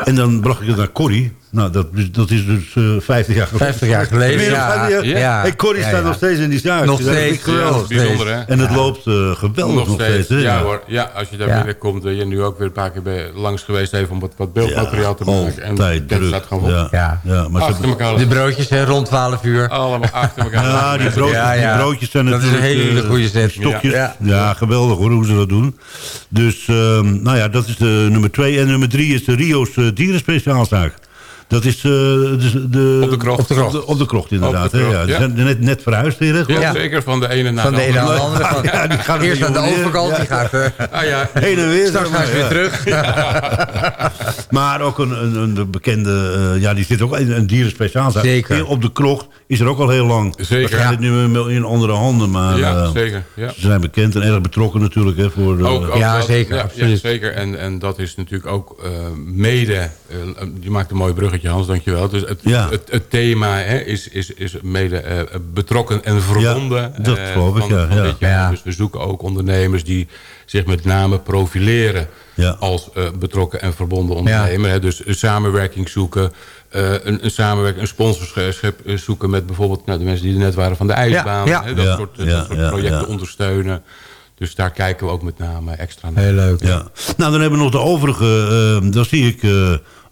En dan bracht ik het naar Corrie. Nou, dat, is- dat is dus eh 50 jaar geleden. 50 jaar geleden. Ja. 50 jaar. Ja. Hey, Corrie Ja, staat ja. nog steeds in die zaak. Nog Dat steeds. geweldig. Ja, bijzonder, hè? En het loopt eh, geweldig nog, steeds. hè? ja, hoor. Ja, als je daar Ja. binnenkomt, eh, je nu ook weer een paar keer bij, langs geweest even om wat, wat beeldmateriaal te maken. En altijd dat druk. staat gewoon. Ja, Ja. ja. maar ze Achter elkaar. De broodjes hè, rond 12 uur. Allemaal achter elkaar. Ja, die broodjes, Ja, ja. die broodjes zijn Dat is een natuurlijk... hele goede zet. Stokjes. Ja. Ja. geweldig hoor, hoe ze dat doen. Dus, ehm, nou ja, dat is de nummer twee. En nummer drie is de Rio's uh, dierenspeciaalzaak. Dat is eh, dus de... Op de krocht. Op de krocht, op de krocht inderdaad. Op de hè, krocht, ja. Die ja. zijn net, net verhuisd geloof Ja, zeker van de ene naar Van de ene naar de andere. Van, <laughs> Ja, die gaan eerst aan de overkant, ja. die gaat eh, Ah ja, Heen en weer. straks maar, weer ja. terug. <laughs> Maar ook een, een, een bekende, eh, ja, die zit ook in een dierenspeciaalzaak. Zeker. Hier Op de krocht is er ook al heel lang. Zeker. Dat gaat het nu in andere handen, maar ja, zeker. Ja. ze zijn bekend en erg betrokken natuurlijk. Hè, voor de, Ook, ook Ja, dat- zeker, Ja, absoluut. ja, zeker. En, en dat is natuurlijk ook eh, mede... eh, je maakt een mooi bruggetje, Hans, dankjewel. Dus het, Ja. het, het thema hè, is, is, is mede eh, betrokken en verbonden. Ja, dat eh, geloof ik, van, ja, van ja. Dus we zoeken ook ondernemers die zich met name profileren... Als eh, betrokken en verbonden ondernemer. Hè. Dus samenwerking zoeken... een, een samenwerking, een sponsorschap zoeken met bijvoorbeeld nou, de mensen die er net waren van de ijsbaan. ja. Hè, dat soort, dat soort projecten ondersteunen. Dus daar kijken we ook met name extra naar. Heel leuk. Ja. Nou, dan hebben we nog de overige. eh dan zie ik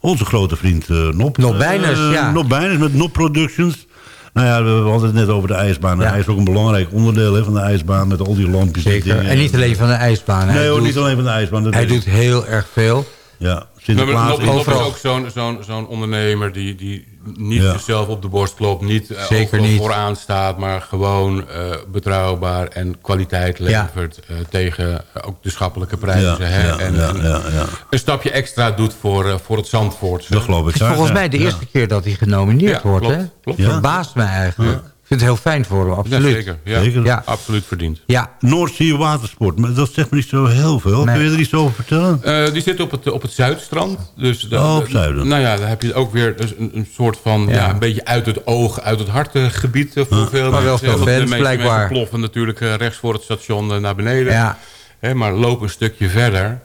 onze grote vriend eh Nop. Nop Bijners, Eh, ja. Nop Bijners met Nop Productions. Nou ja, we hadden het net over de ijsbaan. En Ja. Hij is ook een belangrijk onderdeel hè, van de ijsbaan met al die lampjes. en Zeker. dingen. En niet alleen van de ijsbaan. Nee hij hoor, doet, niet alleen van de ijsbaan. dat hij doet heel erg veel. Ja, Sinterklaas. Nop, is- ook zo'n zo'n zo'n ondernemer die, die niet Ja. zichzelf op de borst klopt. Niet eh, Zeker overal niet. vooraan staat, maar gewoon eh, betrouwbaar en kwaliteit Ja. levert. eh, tegen ook de schappelijke prijzen. Ja, hè, ja, en, ja, en ja, ja. een stapje extra doet voor, voor het Zandvoort. Dat geloof ik. Het is volgens ja. mij de Ja. eerste keer dat hij genomineerd Ja, wordt. klopt, hè? klopt. Ja. Verbaast me eigenlijk. Ik vind het heel fijn voor hem, Ja, absoluut. zeker. Ja, Zeker. Ja. Absoluut verdiend. Ja, Noordzee Watersport, maar dat zegt me niet zo heel veel. Nee. Kun je er iets over vertellen? Eh, die zit op het, op het Zuidstrand. Dus de- Oh, op de- Zuiden. Nou ja, dan heb je ook weer dus een, een soort van... Ja. Ja. een beetje uit het oog, uit het hart eh, gebied eh, voor veel Maar wel mensen. veel meeste blijkbaar. mensen ploffen natuurlijk eh, rechts voor het station naar beneden. Ja. Hè, maar loop een stukje verder.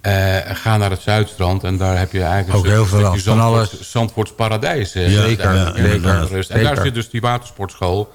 Eh, ga naar het Zuidstrand. En daar heb je eigenlijk Ook een heel veel van alles. Zandvoorts paradijs. eh, Ja, daar. ja, En daar Zeker. zit dus die watersportschool.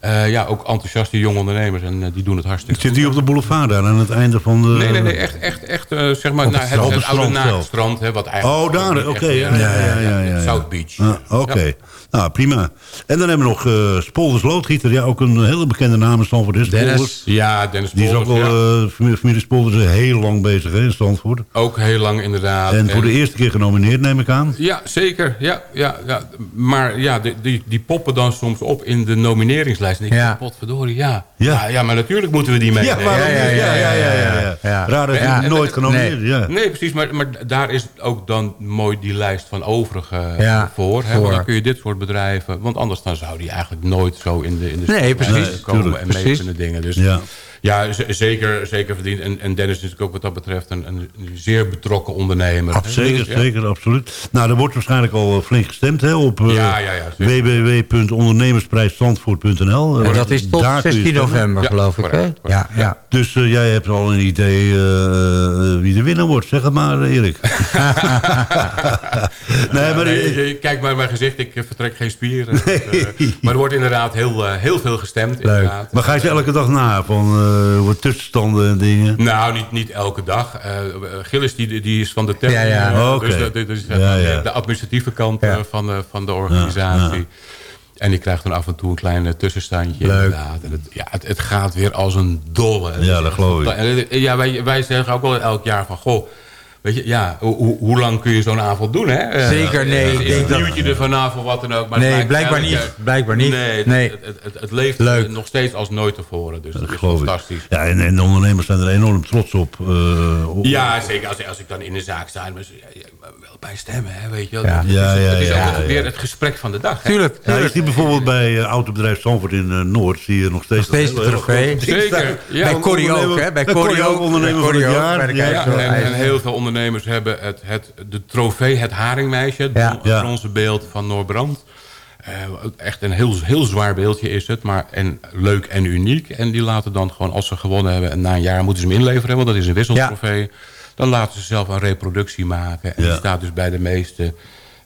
Eh, ja, ook enthousiaste jonge ondernemers. En die doen het hartstikke Zit goed. die op de boulevard daar aan het einde van de... Nee, nee, nee, echt, echt, echt zeg maar, nou, het het, het, oude naakstrand, hè, wat eigenlijk... Oh, daar, oké. ja, ja, ja, ja. South Beach. Ah, Oké. Nou, prima. En dan hebben we nog eh Spolders Loodgieter. Ja, ook een hele bekende naam in Stanford. Dennis. Spolders. Ja, Dennis Die is ook al, ja. eh, familie, familie Spolders heel lang bezig hè, in Stanford. Ook heel lang inderdaad. En voor de eerste keer genomineerd, neem ik aan. Ja, zeker. Ja, ja, ja. Maar ja, die, die, die poppen dan soms op in de nomineringslijst. En ik Ja. denk, potverdorie, ja. Ja. Ja. Ja, maar natuurlijk moeten we die meenemen. Ja, waarom ja, niet? ja, ja, ja, ja, ja, ja, ja. Raar dat en- nooit en- genomineerd is, ja. Nee, precies. Maar, maar daar is ook dan mooi die lijst van overige Ja, voor. Hè? voor. Want dan kun je dit soort bedrijven... Want anders dan zou die eigenlijk nooit zo in de, in de Nee, precies. komen en mee precies. kunnen dingen. Dus Ja. Ja. Zeker, zeker verdiend. En, en Dennis is natuurlijk ook wat dat betreft een, een zeer betrokken ondernemer. Ab- zeker, Dus, ja. zeker, absoluut. Nou, er wordt waarschijnlijk al eh, flink gestemd hè, op eh, Ja, ja, ja, zeker. www.ondernemersprijsstandvoort.nl. En dat is tot Daar kun je 16 stemmen. november, Ja, geloof ik. Hè? correct, correct. Ja, ja. Dus eh, jij hebt al een idee eh, wie de winnaar wordt. Zeg het maar, Erik. <laughs> nee, maar... Nee, kijk maar mijn gezicht, ik vertrek geen spier. <laughs> Eh, maar er wordt inderdaad heel, heel veel gestemd. Inderdaad. Maar ga je ze elke dag na van wat tussenstanden en dingen? Nou, niet, niet elke dag. Eh, Gilles die, die is van de tech. Ja, ja. eh, Oké. Dus Ja, ja. de administratieve kant Ja. eh, van, de, van de organisatie. Ja, En die krijgt dan af en toe een klein eh, tussenstandje. Leuk. Inderdaad. En het, ja, het, het gaat weer als een dolle. Ja, dat geloof ik. Ja, wij, wij zeggen ook wel elk jaar van... Goh, weet je, ja, hoe, lang kun je zo'n avond doen, hè? Eh, Zeker, nee, eh, ik Is denk een dat- nieuwtje er vanaf of wat dan ook. Maar Nee, blijkbaar niet. Blijkbaar niet. Nee, het- Nee. Het, het, het leeft Leuk. nog steeds als nooit tevoren. Dus dat, Dat is geloof ik. fantastisch. Ja, en, en de ondernemers zijn er enorm trots op. eh, Ja, zeker. Als, als ik dan in de zaak sta, is- ja, ja, wel bij stemmen, hè, weet je wel. Ja. Dat is- Ja, ja, Het is ja, altijd weer het gesprek van de dag. hè. Tuurlijk, Ja, tuurlijk. ziet bijvoorbeeld bij autobedrijf Zandvoort in Noord... zie je nog steeds... Nog steeds de trofee. Zeker, bij Corrie ook, hè? Bij Corrie ook. ondernemer van het jaar. en, is- heel veel ondernemers hebben het, het, de trofee, het haringmeisje, het Ja. bron- Ja. bronzen beeld van Noorbrand. Eh, echt een heel, heel zwaar beeldje is het, maar en leuk en uniek. En die laten dan gewoon, als ze gewonnen hebben... en na een jaar moeten ze hem inleveren, want dat is een wisseltrofee... dan laten ze zelf een reproductie maken. En die staat dus bij de meeste...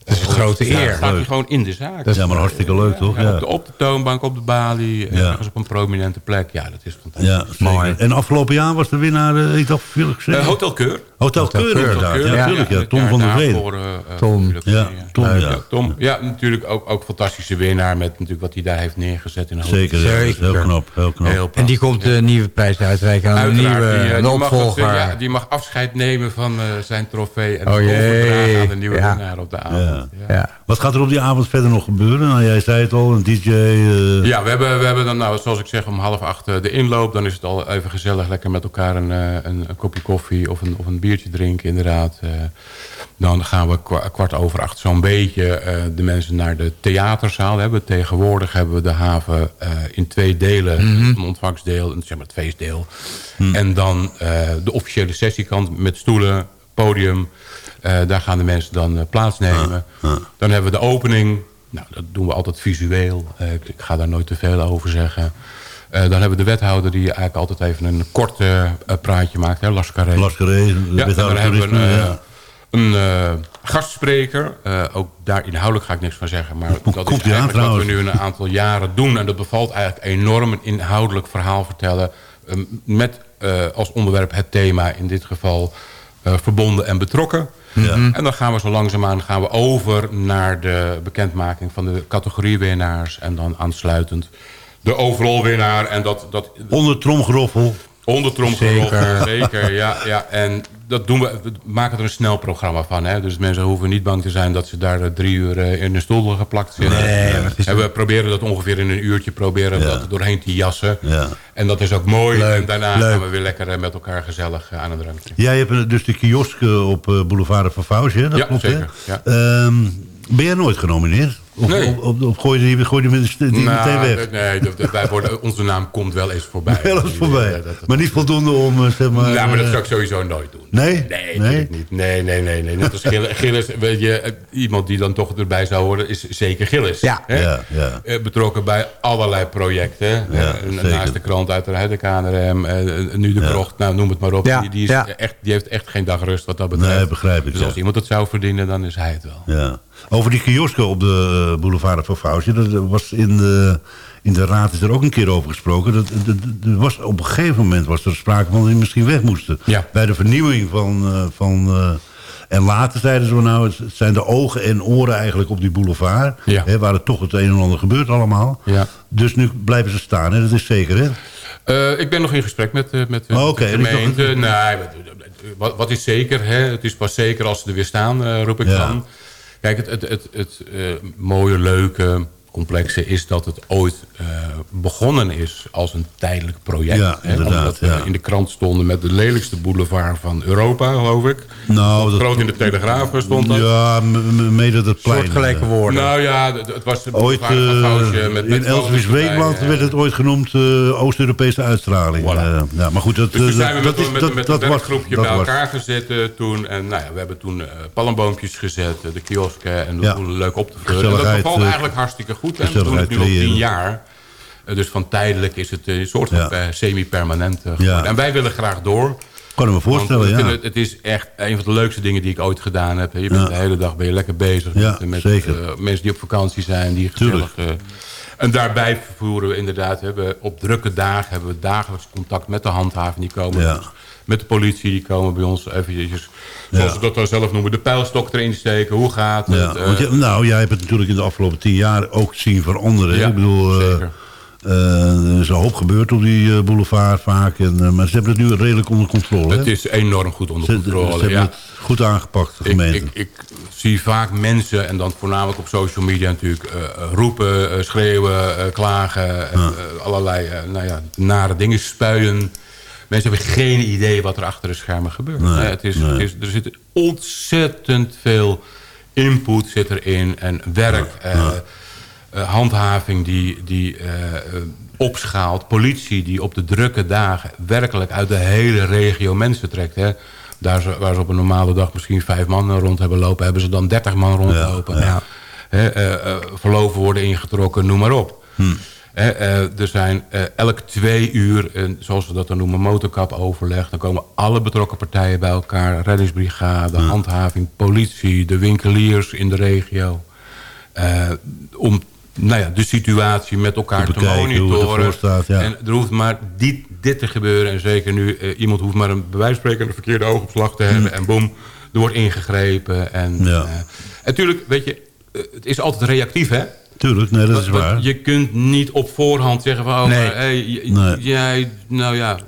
Dat is een grote Ja, eer. staat hij gewoon in de zaak. Ja, maar hartstikke leuk, toch? Ja, Ja, op, de, op de toonbank, op de balie, eh, Ja. ergens op een prominente plek. Ja, dat is fantastisch. ja. En afgelopen jaar was de winnaar, eh, ik dacht, veel gezegd. Eh, Hotel Keur. Hotel Ja, ja. natuurlijk. Ja, het Tom van der Veen. eh, Tom. natuurlijk, Ja, Tom, ja. Tom. Ja, natuurlijk ook, ook fantastische winnaar met natuurlijk wat hij daar heeft neergezet. In Hotel Zeker, ja, dat is heel knap. Heel knap. Heel En die komt de nieuwe prijs uitreiken aan een Uiteraard, nieuwe die, de die, mag, opvolger. dat, ja, die mag afscheid nemen van eh, zijn trofee en Oh het overdragen aan de nieuwe ja. winnaar op de avond. Ja. ja. Wat gaat er op die avond verder nog gebeuren? Nou, jij zei het al, een DJ... eh, Ja, we hebben, we hebben dan, nou, zoals ik zeg, om half acht eh, de inloop. Dan is het al even gezellig, lekker met elkaar een, eh, een, een kopje koffie of een, of een biertje drinken, inderdaad. Dan gaan we kwa- kwart over acht zo'n beetje de mensen naar de theaterzaal hebben. Tegenwoordig hebben we de haven in twee delen. Een ontvangstdeel en zeg maar het feestdeel. En dan de officiële sessiekant met stoelen, podium. Eh, daar gaan de mensen dan eh, plaatsnemen. Dan hebben we de opening. Nou, dat doen we altijd visueel. Eh, ik, ik ga daar nooit te veel over zeggen. Dan hebben we de wethouder die eigenlijk altijd even een kort praatje maakt. Hè, Las Carré. Las Carré, de Ja, en dan wethouder hebben we een, toerisme, ja. een eh, gastspreker. Ook daar inhoudelijk ga ik niks van zeggen. Maar dat is aan eigenlijk wat we nu een aantal jaren doen. En dat bevalt eigenlijk enorm. Een inhoudelijk verhaal vertellen. eh, met als onderwerp het thema in dit geval verbonden en betrokken. Ja. En dan gaan we zo langzaamaan gaan we over naar de bekendmaking van de categoriewinnaars. En dan aansluitend de overall winnaar. En dat, dat, Onder tromgeroffel. Onder tromgeroffel, <laughs> zeker. ja, ja. En dat doen we, we maken er een snel programma van. Hè? Dus mensen hoeven niet bang te zijn dat ze daar eh, drie uur eh, in de stoel geplakt zitten. Nee, en we proberen dat ongeveer in een uurtje proberen Ja. dat doorheen te jassen. Ja. En dat is ook mooi. Leuk, en daarna leuk. gaan we weer lekker eh, met elkaar gezellig aan het drankje. Jij hebt dus de kiosk op Boulevard van Fauws, hè? Dat Ja, klopt, zeker, Hè? ja. Ehm, ben jij nooit genomineerd? Of, Nee. of, of, of gooi je die, gooi die met- die Nou, meteen weg? Nee, dat- dat- wij worden, <laughs> onze naam komt wel eens voorbij. Wel eens voorbij. Ja, dat- dat- maar niet voldoende om, eh, zeg maar... nou, maar dat eh, zou ik sowieso nooit doen. Nee? Nee, Nee? niet. Nee, nee, nee, nee. Net als Gilles. <laughs> Gilles weet je, eh, iemand die dan toch erbij zou horen, is zeker Gilles. Ja. Hè? Ja, ja. Eh, Betrokken bij allerlei projecten. Ja, zeker. naast de krant uiteraard, de KNRM, nu de krocht, nou, noem het maar op. Ja, Die, die, is ja. echt, die heeft echt geen dag rust wat dat betreft. Nee, begrijp ik, Dus ja. als iemand het zou verdienen, dan is hij het wel. Ja. Over die kiosken op de eh, boulevard van Fausje. Dat eh, was in de, in de raad is er ook een keer over gesproken. Dat, dat, dat- was, op een gegeven moment was er sprake van dat die misschien weg moesten. Ja. Bij de vernieuwing van... eh, van en later zeiden ze, nou, het zijn de ogen en oren eigenlijk op die boulevard. Ja. Hè, waar het toch het een en ander gebeurt allemaal. Ja. Dus nu blijven ze staan, hè? dat is zeker, hè? Ik ben nog in gesprek met, met, Oh, met de nog gemeente. een- Nee, wat, wat is zeker? Hè? Het is pas zeker als ze er weer staan, roep ik Ja. dan. Kijk, het, het, het, het eh, mooie, leuke, complexe is dat het ooit eh, begonnen is als een tijdelijk project. Ja, hè, inderdaad, omdat we ja. in de krant stonden met de lelijkste boulevard van Europa, geloof ik. Nou, dat- Groot in de Telegraaf stond dat. Ja, mede dat plein. Soortgelijke woorden. Nou ja, het het was de Ooit, eh, met, met in erbij, Weekblad werd het ooit genoemd eh, Oost-Europese uitstraling. Voilà. Eh, ja, maar goed, dat, Dus toen zijn we dat, met, is, met, dat, met dat een was- werkgroepje dat bij was- elkaar gezeten toen. En nou ja, we hebben toen eh palmboompjes gezet, de kiosken en Ja. dat ja. leuk op te vullen. En dat bevalt eigenlijk hartstikke goed. En we doen het nu al tien jaar. Eh, dus van tijdelijk is het een soort van Ja. eh, semi-permanent eh, geworden. En wij willen graag door. Kan ik me voorstellen, we ja. het, het is echt een van de leukste dingen die ik ooit gedaan heb. Je bent Ja. de hele dag ben je lekker bezig Ja, met, met zeker. mensen die op vakantie zijn. Die gezellig, en daarbij voeren we inderdaad, hebben we op drukke dagen hebben we dagelijks contact met de handhaving. Die komen Ja. Met de politie, die komen bij ons eventjes, zoals we dat dan zelf noemen, de pijlstok erin steken. Hoe gaat het? Ja, Eh, want je- nou, jij hebt het natuurlijk in de afgelopen tien jaar ook zien veranderen. Ja, ik bedoel, eh, zeker. eh, er is een hoop gebeurd op die eh, boulevard vaak. En, eh, maar ze hebben het nu redelijk onder controle. het hè? is enorm goed onder Ze, ze controle. hebben ja. het goed aangepakt, de Ik, gemeente. ik, ik zie vaak mensen, en dan voornamelijk op social media natuurlijk... eh, eh, roepen, eh, schreeuwen, eh, klagen, eh, eh, allerlei eh, nou ja, nare dingen spuien. Mensen hebben geen idee wat er achter de schermen gebeurt. Nee, het is, nee. het is, er zit ontzettend veel input zit erin en werk... eh, eh, handhaving die, die eh, opschaalt. Politie die op de drukke dagen werkelijk uit de hele regio mensen trekt. Hè. Daar ze, waar ze op een normale dag misschien vijf man rond hebben lopen... hebben ze dan dertig man rondlopen. Ja, ja. Hè, verloven worden ingetrokken, noem maar op. Hm. Eh, er zijn eh, elk twee uur, een, zoals we dat dan noemen, motorkapoverleg. Dan komen alle betrokken partijen bij elkaar. Reddingsbrigade, Hm. handhaving, politie, de winkeliers in de regio. Eh, om nou ja, de situatie met elkaar Te bekijken monitoren. ervoor staat, ja. En er hoeft maar dit, dit te gebeuren. En zeker nu, eh, iemand hoeft maar een bij wijze van spreken een verkeerde oogopslag te hebben. En boem, er wordt ingegrepen. En, Hm. Ja. eh, natuurlijk, weet je, het is altijd reactief, hè? Tuurlijk, nee, dat is waar. Je kunt niet op voorhand zeggen van... Oh, Nee. maar, hey, j- Nee. jij, nou ja,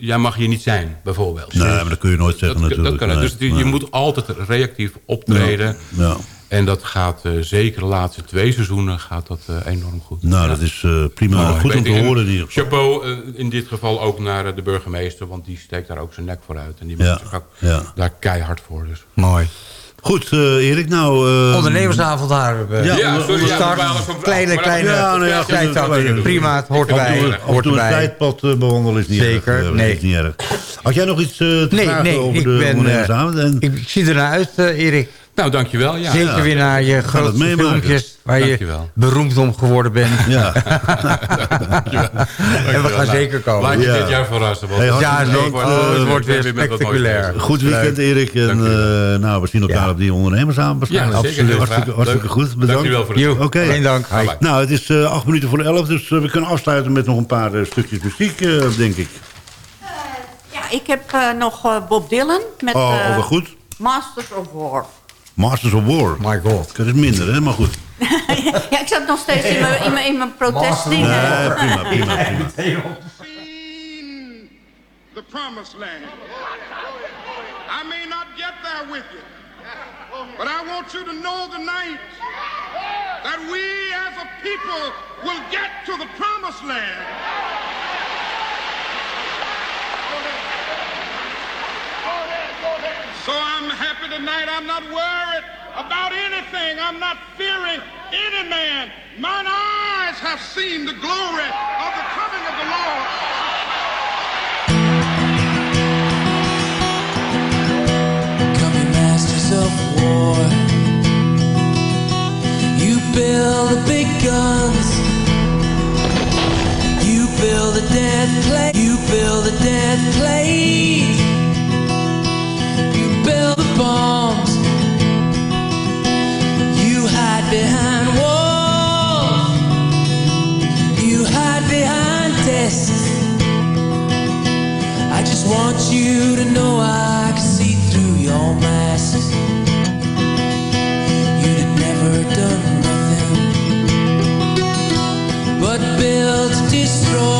jij mag hier niet zijn, bijvoorbeeld. Nee, maar dat kun je nooit zeggen dat, natuurlijk. dat kan. Nee, Dus je moet altijd reactief optreden. Ja. En dat gaat eh, zeker de laatste twee seizoenen gaat dat eh, enorm goed. Nou, Ja. dat is eh, prima. Mooi. Goed om te horen in ieder geval. Chapeau eh, in dit geval ook naar de burgemeester, want die steekt daar ook zijn nek voor uit. En die Ja, maakt zich ook ja. daar keihard voor. Dus. Mooi. Goed, eh, Erik, nou... eh, Ondernemersavond daar. hebben we. Ja, Ja, sorry, start, van- kleine, kleine Ja, nou ja, Prima, het hoort erbij. Hoort een erbij. tijdpad eh, bewandelen is niet Zeker, erg. nee. is niet erg. Had jij nog iets eh, te Nee, vragen nee, over ik de ben... ondernemersavond? En- ik, ik zie ernaar uit, eh, Erik. Nou, dankjewel. Ja. Zeker ja. weer naar je het grote filmpjes... waar je Dankjewel. beroemd om geworden bent. ja. <laughs> En we gaan zeker komen. Laat je Ja. dit jaar verrassen. Want Hey, het Ja, nee, Eh, oh, het wordt weer spectaculair. Goed weekend, Erik. En eh, nou, we zien elkaar Ja. op die ondernemersavond Ja, waarschijnlijk. zeker. Heel Hartstikke, hartstikke goed. Bedankt. Dankjewel voor het Oké. geen dank. Nou, het is eh, acht minuten voor de elf, dus we kunnen afsluiten met nog een paar stukjes muziek, eh, denk ik. Ja, ik heb eh, nog eh, Bob Dylan met Oh, goed. Masters of War. Masters of War. My god. Dat is minder, hè, maar goed. <laughs> ja, ik zat nog steeds in mijn, in mijn, in mijn protestdingen. Nee, prima, prima, prima. the promised land. I may not get there with you, but I want you to know tonight that we as a people will get to the promised land. So I'm happy tonight. I'm not worried about anything. I'm not fearing any man. Mine eyes have seen the glory of the coming of the Lord. Of war. You build the big guns. You build the dead plane. You build the dead plane. Bombs. You hide behind walls. You hide behind desks. I just want you to know I can see through your masks. You'd have never done nothing but build destroy.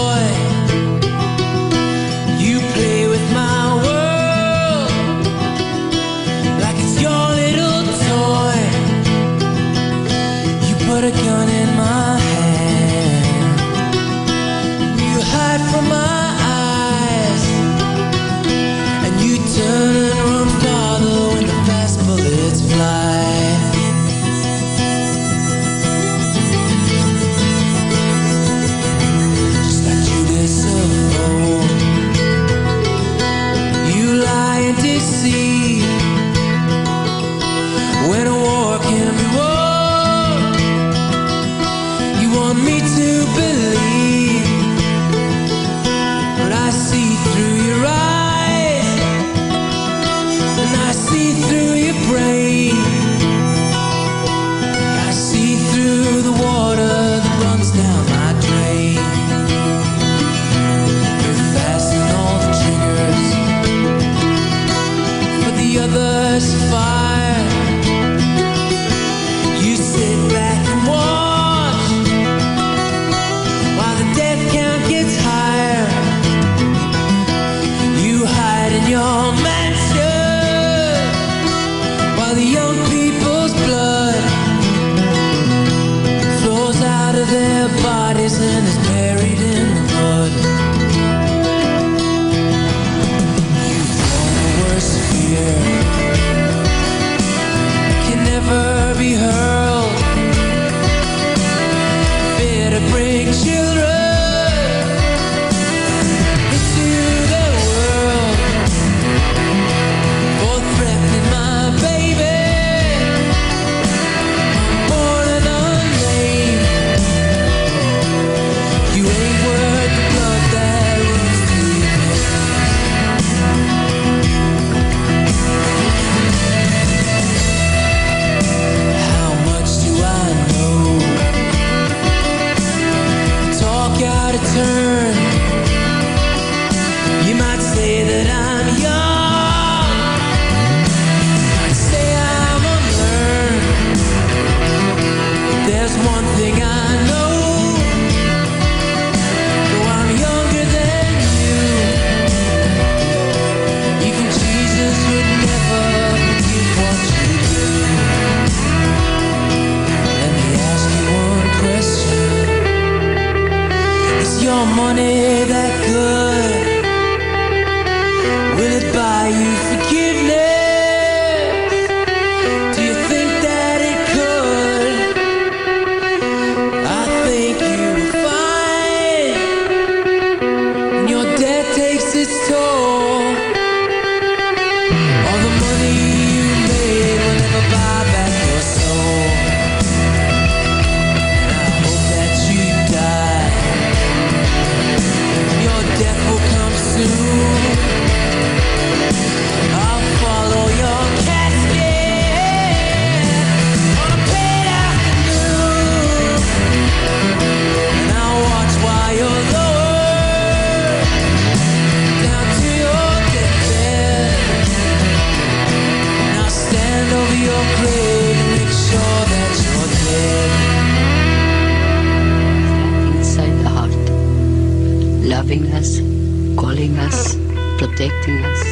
loving us, calling us, protecting us.